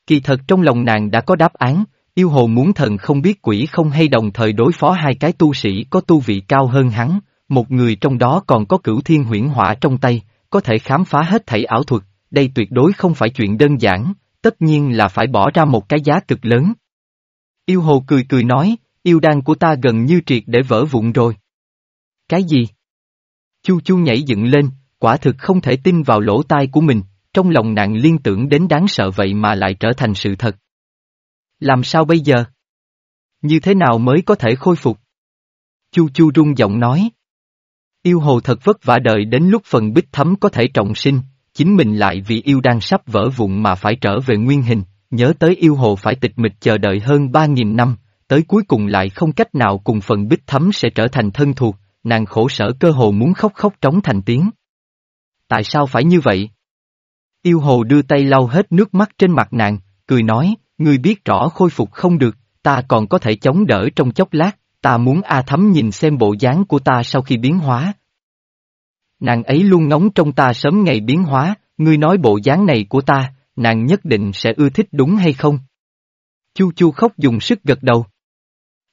Kỳ thật trong lòng nàng đã có đáp án, yêu hồ muốn thần không biết quỷ không hay đồng thời đối phó hai cái tu sĩ có tu vị cao hơn hắn, một người trong đó còn có cửu thiên huyễn hỏa trong tay, có thể khám phá hết thảy ảo thuật, đây tuyệt đối không phải chuyện đơn giản, tất nhiên là phải bỏ ra một cái giá cực lớn. Yêu hồ cười cười nói, yêu đan của ta gần như triệt để vỡ vụn rồi. Cái gì? Chu chu nhảy dựng lên, quả thực không thể tin vào lỗ tai của mình, trong lòng nàng liên tưởng đến đáng sợ vậy mà lại trở thành sự thật. Làm sao bây giờ? Như thế nào mới có thể khôi phục? Chu chu rung giọng nói. Yêu hồ thật vất vả đợi đến lúc phần bích thấm có thể trọng sinh, chính mình lại vì yêu đang sắp vỡ vụn mà phải trở về nguyên hình, nhớ tới yêu hồ phải tịch mịch chờ đợi hơn ba nghìn năm, tới cuối cùng lại không cách nào cùng phần bích thấm sẽ trở thành thân thuộc, nàng khổ sở cơ hồ muốn khóc khóc trống thành tiếng. Tại sao phải như vậy? Yêu hồ đưa tay lau hết nước mắt trên mặt nàng, cười nói, ngươi biết rõ khôi phục không được, ta còn có thể chống đỡ trong chốc lát, ta muốn A Thấm nhìn xem bộ dáng của ta sau khi biến hóa. Nàng ấy luôn ngóng trong ta sớm ngày biến hóa, ngươi nói bộ dáng này của ta, nàng nhất định sẽ ưa thích đúng hay không? Chu chu khóc dùng sức gật đầu.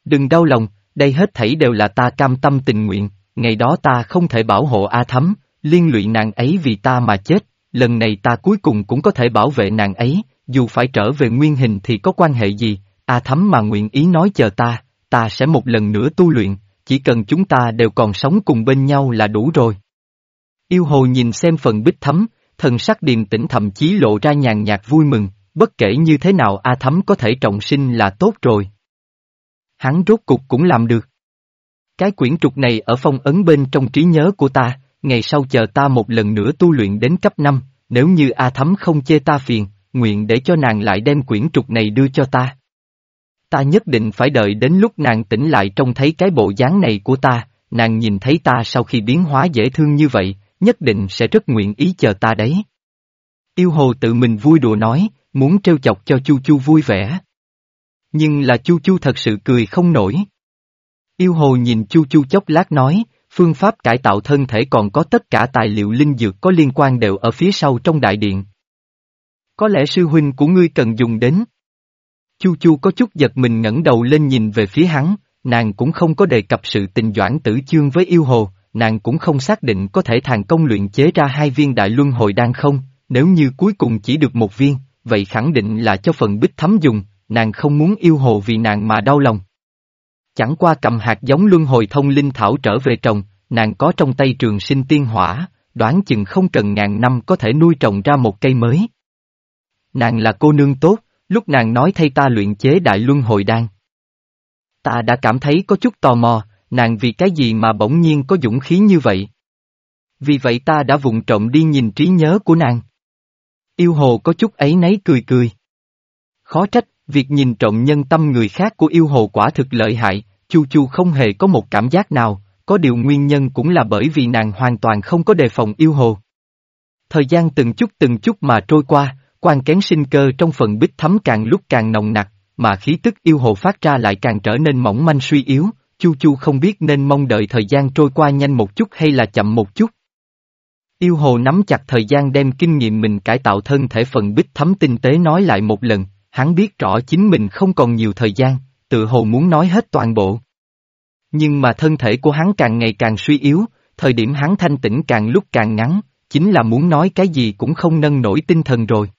Đừng đau lòng, đây hết thảy đều là ta cam tâm tình nguyện, ngày đó ta không thể bảo hộ A Thấm, liên lụy nàng ấy vì ta mà chết, lần này ta cuối cùng cũng có thể bảo vệ nàng ấy, dù phải trở về nguyên hình thì có quan hệ gì, A Thấm mà nguyện ý nói chờ ta, ta sẽ một lần nữa tu luyện, chỉ cần chúng ta đều còn sống cùng bên nhau là đủ rồi. Yêu hồ nhìn xem phần bích thấm, thần sắc điềm tĩnh thậm chí lộ ra nhàn nhạt vui mừng, bất kể như thế nào A Thấm có thể trọng sinh là tốt rồi. Hắn rốt cục cũng làm được. Cái quyển trục này ở phong ấn bên trong trí nhớ của ta, ngày sau chờ ta một lần nữa tu luyện đến cấp 5, nếu như A Thấm không chê ta phiền, nguyện để cho nàng lại đem quyển trục này đưa cho ta. Ta nhất định phải đợi đến lúc nàng tỉnh lại trông thấy cái bộ dáng này của ta, nàng nhìn thấy ta sau khi biến hóa dễ thương như vậy, nhất định sẽ rất nguyện ý chờ ta đấy. Yêu hồ tự mình vui đùa nói, muốn trêu chọc cho Chu Chu vui vẻ. Nhưng là Chu Chu thật sự cười không nổi. Yêu hồ nhìn Chu Chu chốc lát nói, phương pháp cải tạo thân thể còn có tất cả tài liệu linh dược có liên quan đều ở phía sau trong đại điện. Có lẽ sư huynh của ngươi cần dùng đến. Chu Chu có chút giật mình ngẩng đầu lên nhìn về phía hắn, nàng cũng không có đề cập sự tình doãn tử chương với yêu hồ, nàng cũng không xác định có thể thành công luyện chế ra hai viên đại luân hồi đan không, nếu như cuối cùng chỉ được một viên, vậy khẳng định là cho phần bích thấm dùng, nàng không muốn yêu hồ vì nàng mà đau lòng. Chẳng qua cầm hạt giống luân hồi thông linh thảo trở về trồng, nàng có trong tay trường sinh tiên hỏa, đoán chừng không cần ngàn năm có thể nuôi trồng ra một cây mới. Nàng là cô nương tốt, lúc nàng nói thay ta luyện chế đại luân hồi đan. Ta đã cảm thấy có chút tò mò, nàng vì cái gì mà bỗng nhiên có dũng khí như vậy? Vì vậy ta đã vụng trộm đi nhìn trí nhớ của nàng. Yêu hồ có chút ấy nấy cười cười. Khó trách, việc nhìn trộm nhân tâm người khác của yêu hồ quả thực lợi hại, Chu Chu không hề có một cảm giác nào, có điều nguyên nhân cũng là bởi vì nàng hoàn toàn không có đề phòng yêu hồ. Thời gian từng chút từng chút mà trôi qua, quan kén sinh cơ trong phần bích thấm càng lúc càng nồng nặc, mà khí tức yêu hồ phát ra lại càng trở nên mỏng manh suy yếu, Chu Chu không biết nên mong đợi thời gian trôi qua nhanh một chút hay là chậm một chút. Yêu hồ nắm chặt thời gian đem kinh nghiệm mình cải tạo thân thể phần bích thấm tinh tế nói lại một lần, hắn biết rõ chính mình không còn nhiều thời gian, tự hồ muốn nói hết toàn bộ. Nhưng mà thân thể của hắn càng ngày càng suy yếu, thời điểm hắn thanh tĩnh càng lúc càng ngắn, chính là muốn nói cái gì cũng không nâng nổi tinh thần rồi.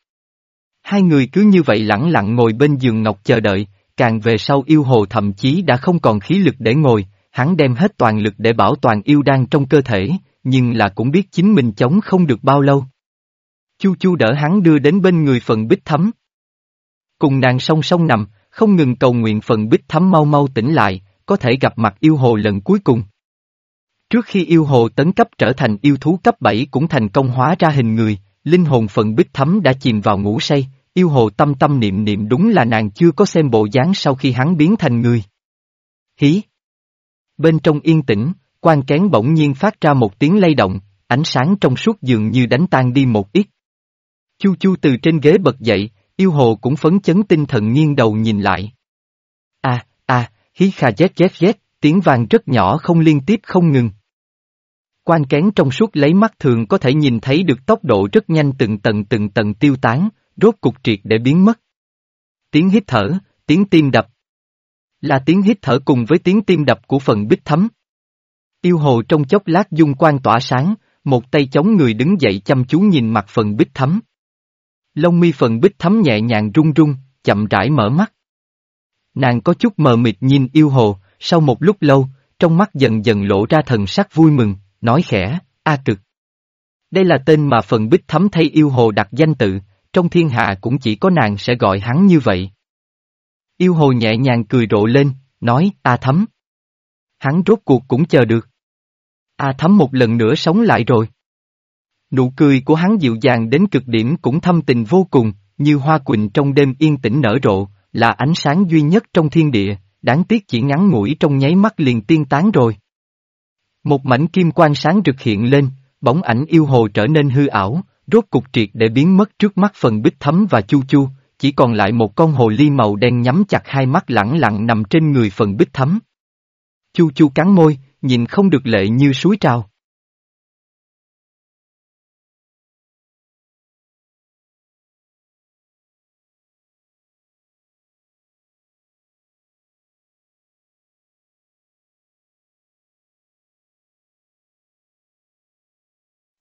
Hai người cứ như vậy lẳng lặng ngồi bên giường ngọc chờ đợi, càng về sau yêu hồ thậm chí đã không còn khí lực để ngồi, hắn đem hết toàn lực để bảo toàn yêu đan trong cơ thể, nhưng là cũng biết chính mình chống không được bao lâu. Chu chu đỡ hắn đưa đến bên người phần bích thấm. Cùng nàng song song nằm, không ngừng cầu nguyện phần bích thấm mau mau tỉnh lại, có thể gặp mặt yêu hồ lần cuối cùng. Trước khi yêu hồ tấn cấp trở thành yêu thú cấp 7 cũng thành công hóa ra hình người, linh hồn phần bích thấm đã chìm vào ngủ say, yêu hồ tâm tâm niệm niệm đúng là nàng chưa có xem bộ dáng sau khi hắn biến thành người. Hí! Bên trong yên tĩnh, quan kén bỗng nhiên phát ra một tiếng lay động, ánh sáng trong suốt dường như đánh tan đi một ít. Chu chu từ trên ghế bật dậy, yêu hồ cũng phấn chấn tinh thần nghiêng đầu nhìn lại. À, à, hí kha dét dét dét, tiếng vàng rất nhỏ không liên tiếp không ngừng. Quan kén trong suốt lấy mắt thường có thể nhìn thấy được tốc độ rất nhanh từng tầng từng tầng tiêu tán, rốt cục triệt để biến mất. Tiếng hít thở, tiếng tim đập. Là tiếng hít thở cùng với tiếng tim đập của phần bích thấm. Yêu hồ trong chốc lát dung quan tỏa sáng, một tay chống người đứng dậy chăm chú nhìn mặt phần bích thấm. Lông mi phần bích thấm nhẹ nhàng rung rung, chậm rãi mở mắt. Nàng có chút mờ mịt nhìn yêu hồ, sau một lúc lâu, trong mắt dần dần lộ ra thần sắc vui mừng, nói khẽ, A cực. Đây là tên mà phần bích thấm thay yêu hồ đặt danh tự, trong thiên hạ cũng chỉ có nàng sẽ gọi hắn như vậy. Yêu hồ nhẹ nhàng cười rộ lên, nói, A thấm. Hắn rốt cuộc cũng chờ được. A thấm một lần nữa sống lại rồi. Nụ cười của hắn dịu dàng đến cực điểm cũng thâm tình vô cùng, như hoa quỳnh trong đêm yên tĩnh nở rộ, là ánh sáng duy nhất trong thiên địa, đáng tiếc chỉ ngắn ngủi trong nháy mắt liền tiên tán rồi. Một mảnh kim quang sáng rực hiện lên, bóng ảnh yêu hồ trở nên hư ảo, rốt cục triệt để biến mất trước mắt phần bích thấm và chu chu, chỉ còn lại một con hồ ly màu đen nhắm chặt hai mắt lẳng lặng nằm trên người phần bích thấm. Chu chu cắn môi, nhìn không được lệ như suối trào.